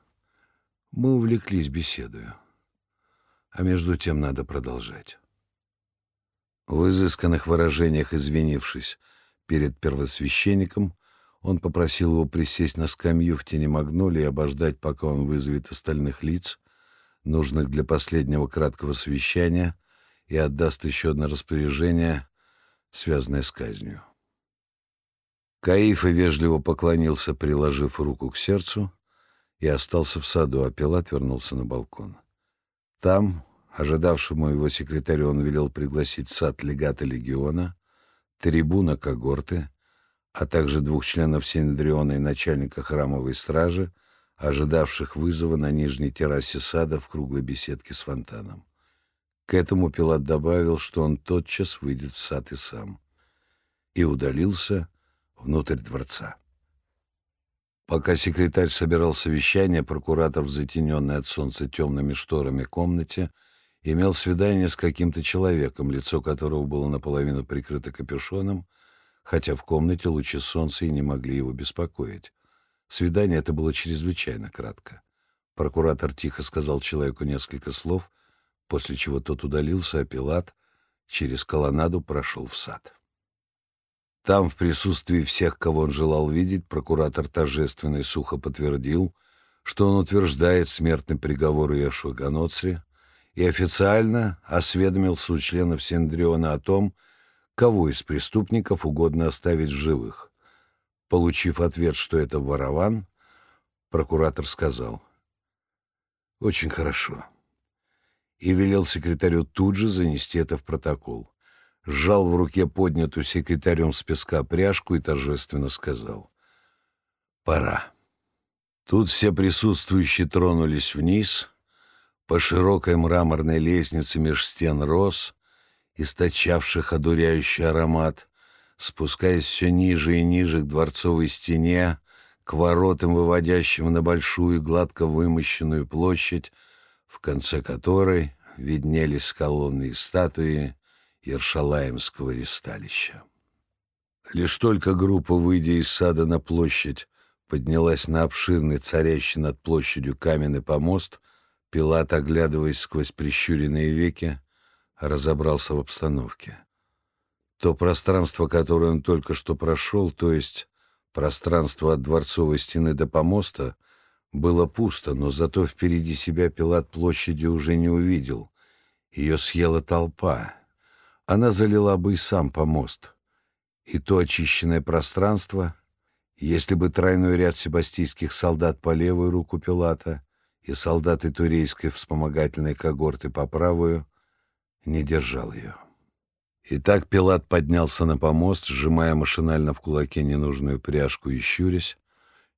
B: Мы увлеклись беседою, а между тем надо продолжать». В изысканных выражениях извинившись перед первосвященником, он попросил его присесть на скамью в тени магнолии и обождать, пока он вызовет остальных лиц, нужных для последнего краткого совещания, и отдаст еще одно распоряжение, связанное с казнью. Каифа вежливо поклонился, приложив руку к сердцу, и остался в саду, а Пилат вернулся на балкон. Там, ожидавшему его секретарю, он велел пригласить в сад легата легиона, трибуна когорты, а также двух членов Синедриона и начальника храмовой стражи, ожидавших вызова на нижней террасе сада в круглой беседке с фонтаном. К этому Пилат добавил, что он тотчас выйдет в сад и сам, и удалился внутрь дворца. Пока секретарь собирал совещание, прокуратор в затененной от солнца темными шторами комнате имел свидание с каким-то человеком, лицо которого было наполовину прикрыто капюшоном, хотя в комнате лучи солнца и не могли его беспокоить. Свидание это было чрезвычайно кратко. Прокуратор тихо сказал человеку несколько слов — после чего тот удалился, а Пилат через колоннаду прошел в сад. Там, в присутствии всех, кого он желал видеть, прокуратор торжественно и сухо подтвердил, что он утверждает смертный приговор Иешуа Ганоцри и официально осведомился у членов Синдриона о том, кого из преступников угодно оставить в живых. Получив ответ, что это ворован, прокуратор сказал, «Очень хорошо и велел секретарю тут же занести это в протокол. Сжал в руке поднятую секретарем с песка пряжку и торжественно сказал. «Пора». Тут все присутствующие тронулись вниз, по широкой мраморной лестнице меж стен роз, источавших одуряющий аромат, спускаясь все ниже и ниже к дворцовой стене, к воротам, выводящим на большую гладко вымощенную площадь, в конце которой виднелись колонны и статуи Ершалаемского ресталища. Лишь только группа, выйдя из сада на площадь, поднялась на обширный царящий над площадью каменный помост, Пилат, оглядываясь сквозь прищуренные веки, разобрался в обстановке. То пространство, которое он только что прошел, то есть пространство от дворцовой стены до помоста — было пусто, но зато впереди себя Пилат площади уже не увидел. Ее съела толпа. Она залила бы и сам помост. И то очищенное пространство, если бы тройной ряд себастийских солдат по левую руку Пилата и солдаты турейской вспомогательной когорты по правую, не держал ее. Итак, Пилат поднялся на помост, сжимая машинально в кулаке ненужную пряжку и щурясь,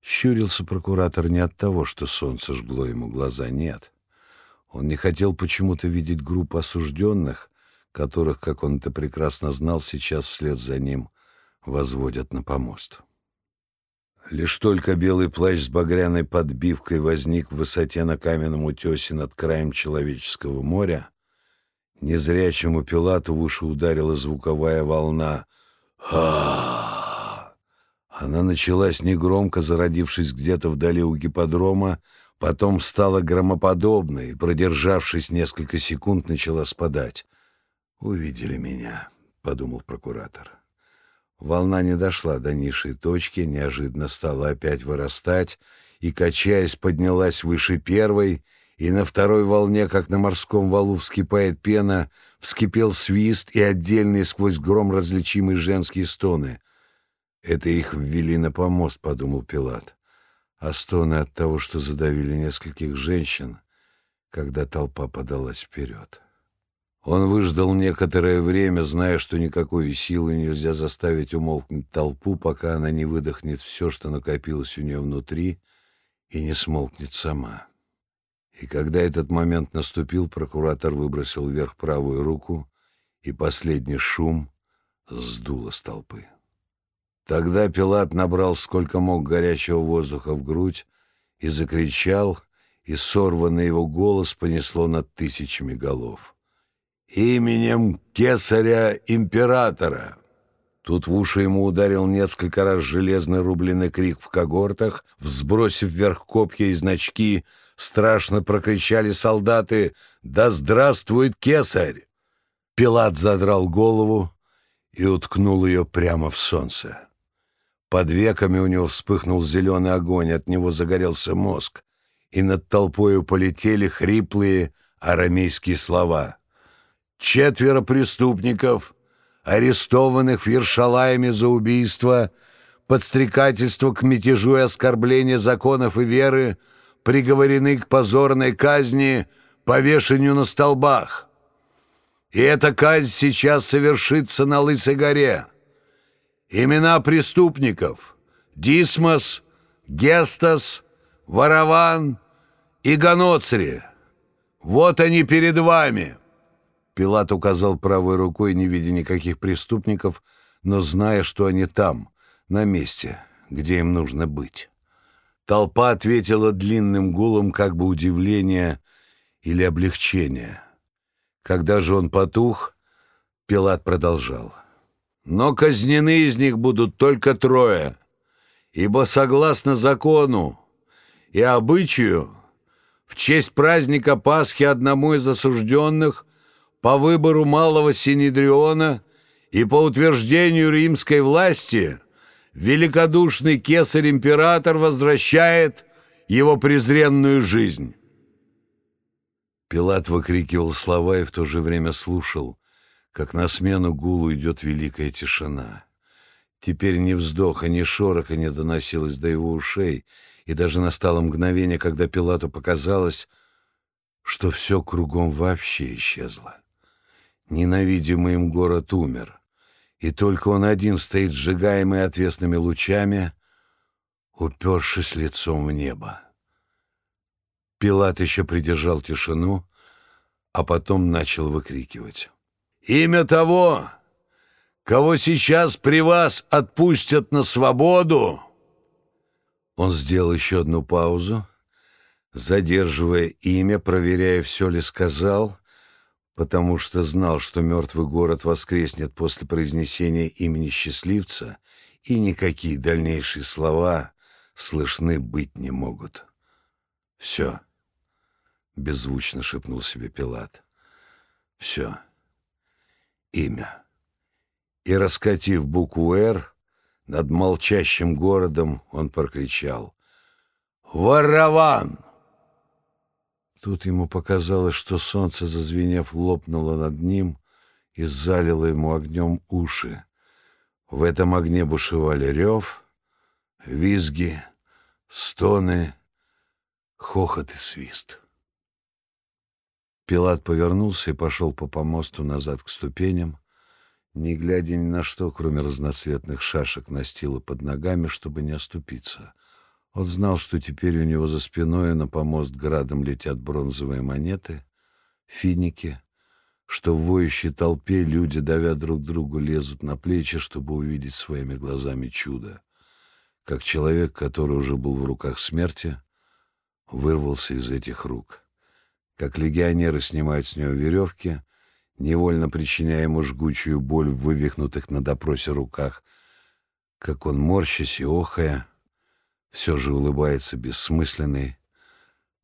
B: Щурился прокуратор не от того, что солнце жгло ему глаза, нет. Он не хотел почему-то видеть группу осужденных, которых, как он это прекрасно знал, сейчас вслед за ним возводят на помост. Лишь только белый плащ с багряной подбивкой возник в высоте на каменном утесе над краем человеческого моря, незрячему Пилату в уши ударила звуковая волна «Ах!» Она началась негромко, зародившись где-то вдали у гипподрома, потом стала громоподобной и, продержавшись несколько секунд, начала спадать. «Увидели меня», — подумал прокуратор. Волна не дошла до низшей точки, неожиданно стала опять вырастать и, качаясь, поднялась выше первой, и на второй волне, как на морском валу вскипает пена, вскипел свист и отдельные сквозь гром различимые женские стоны. «Это их ввели на помост», — подумал Пилат. а стоны от того, что задавили нескольких женщин, когда толпа подалась вперед. Он выждал некоторое время, зная, что никакой силы нельзя заставить умолкнуть толпу, пока она не выдохнет все, что накопилось у нее внутри, и не смолкнет сама. И когда этот момент наступил, прокуратор выбросил вверх правую руку, и последний шум сдуло с толпы. Тогда Пилат набрал сколько мог горячего воздуха в грудь и закричал, и сорванный его голос понесло над тысячами голов. «Именем Кесаря-императора!» Тут в уши ему ударил несколько раз железный рубленый крик в когортах, взбросив вверх копья и значки, страшно прокричали солдаты «Да здравствует кесарь!» Пилат задрал голову и уткнул ее прямо в солнце. Под веками у него вспыхнул зеленый огонь, от него загорелся мозг, и над толпою полетели хриплые арамейские слова. «Четверо преступников, арестованных в Ершалайме за убийство, подстрекательство к мятежу и оскорбление законов и веры, приговорены к позорной казни, повешению на столбах. И эта казнь сейчас совершится на Лысой горе. Имена преступников — Дисмос, Гестас, Вараван и Ганоцри. Вот они перед вами». Пилат указал правой рукой, не видя никаких преступников, но зная, что они там, на месте, где им нужно быть. Толпа ответила длинным гулом как бы удивления или облегчения. Когда же он потух, Пилат продолжал. «Но казнены из них будут только трое, ибо согласно закону и обычаю в честь праздника Пасхи одному из осужденных по выбору малого Синедриона и по утверждению римской власти великодушный кесарь-император возвращает его презренную жизнь. Пилат выкрикивал слова и в то же время слушал, как на смену гулу идет великая тишина. Теперь ни вздоха, ни шороха не доносилось до его ушей, и даже настало мгновение, когда Пилату показалось, что все кругом вообще исчезло. Ненавидимый им город умер, и только он один стоит сжигаемый отвесными лучами, упершись лицом в небо. Пилат еще придержал тишину, а потом начал выкрикивать. «Имя того, кого сейчас при вас отпустят на свободу!» Он сделал еще одну паузу, задерживая имя, проверяя, все ли сказал, потому что знал, что мертвый город воскреснет после произнесения имени счастливца, и никакие дальнейшие слова слышны быть не могут. «Все», — беззвучно шепнул себе Пилат, — «все, имя». И, раскатив букву «Р», над молчащим городом он прокричал «Ворован!» Тут ему показалось, что солнце, зазвенев, лопнуло над ним и залило ему огнем уши. В этом огне бушевали рев, визги, стоны, хохот и свист. Пилат повернулся и пошел по помосту назад к ступеням, не глядя ни на что, кроме разноцветных шашек настила под ногами, чтобы не оступиться — он знал, что теперь у него за спиной на помост градом летят бронзовые монеты, финики, что в воющей толпе люди, давя друг другу, лезут на плечи, чтобы увидеть своими глазами чудо. Как человек, который уже был в руках смерти, вырвался из этих рук. Как легионеры снимают с него веревки, невольно причиняя ему жгучую боль в вывихнутых на допросе руках, как он, морщась и охая, все же улыбается бессмысленной,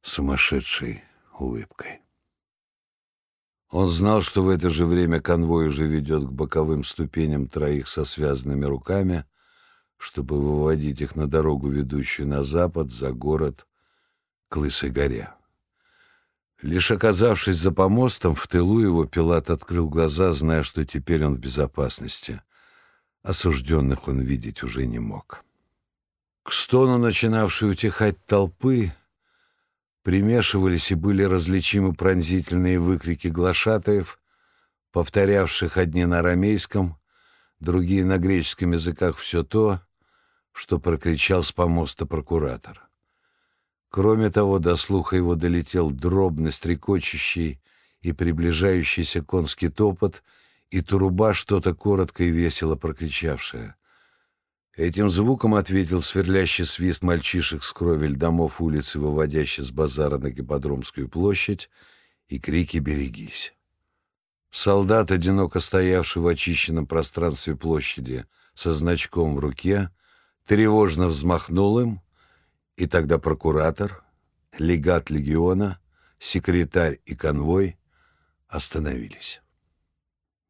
B: сумасшедшей улыбкой. Он знал, что в это же время конвой уже ведет к боковым ступеням троих со связанными руками, чтобы выводить их на дорогу, ведущую на запад, за город, к Лысой горе. Лишь оказавшись за помостом, в тылу его Пилат открыл глаза, зная, что теперь он в безопасности. Осужденных он видеть уже не мог. К стону начинавшей утихать толпы примешивались и были различимы пронзительные выкрики глашатаев, повторявших одни на арамейском, другие на греческом языках все то, что прокричал с помоста прокуратор. Кроме того, до слуха его долетел дробно стрекочущий и приближающийся конский топот и труба что-то коротко и весело прокричавшая. Этим звуком ответил сверлящий свист мальчишек с кровель домов улицы, выводящий с базара на Гипподромскую площадь, и крики «Берегись!». Солдат, одиноко стоявший в очищенном пространстве площади со значком в руке, тревожно взмахнул им, и тогда прокуратор, легат легиона, секретарь и конвой остановились.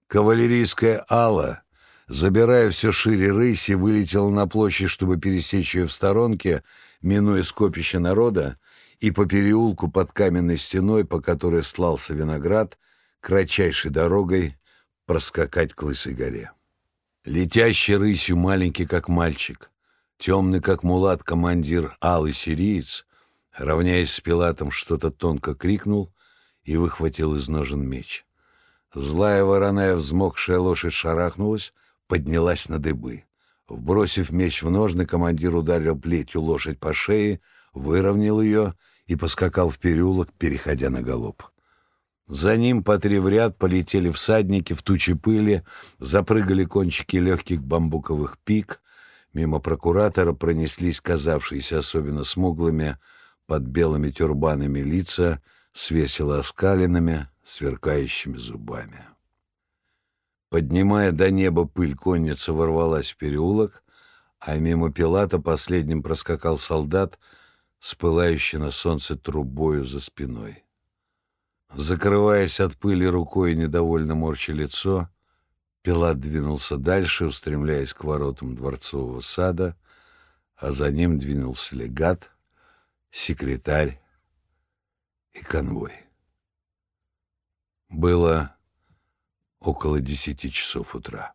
B: Кавалерийская ала, забирая все шире рыси, вылетела на площадь, чтобы пересечь ее в сторонке, минуя скопище народа, и по переулку под каменной стеной, по которой слался виноград, кратчайшей дорогой проскакать к Лысой горе. Летящий рысью маленький, как мальчик, темный, как мулат, командир алый сириец, равняясь с Пилатом, что-то тонко крикнул и выхватил из ножен меч. Злая вороная, взмокшая лошадь шарахнулась, поднялась на дыбы. Вбросив меч в ножны, командир ударил плетью лошадь по шее, выровнял ее и поскакал в переулок, переходя на галоп. За ним по три в ряд полетели всадники в тучи пыли, запрыгали кончики легких бамбуковых пик, мимо прокуратора пронеслись казавшиеся особенно смуглыми под белыми тюрбанами лица с весело оскаленными, сверкающими зубами. Поднимая до неба пыль, конница ворвалась в переулок, а мимо Пилата последним проскакал солдат с пылающей на солнце трубою за спиной. Закрываясь от пыли рукой и недовольно морча лицо, Пилат двинулся дальше, устремляясь к воротам дворцового сада, а за ним двинулся легат, секретарь и конвой. Было около десяти часов утра.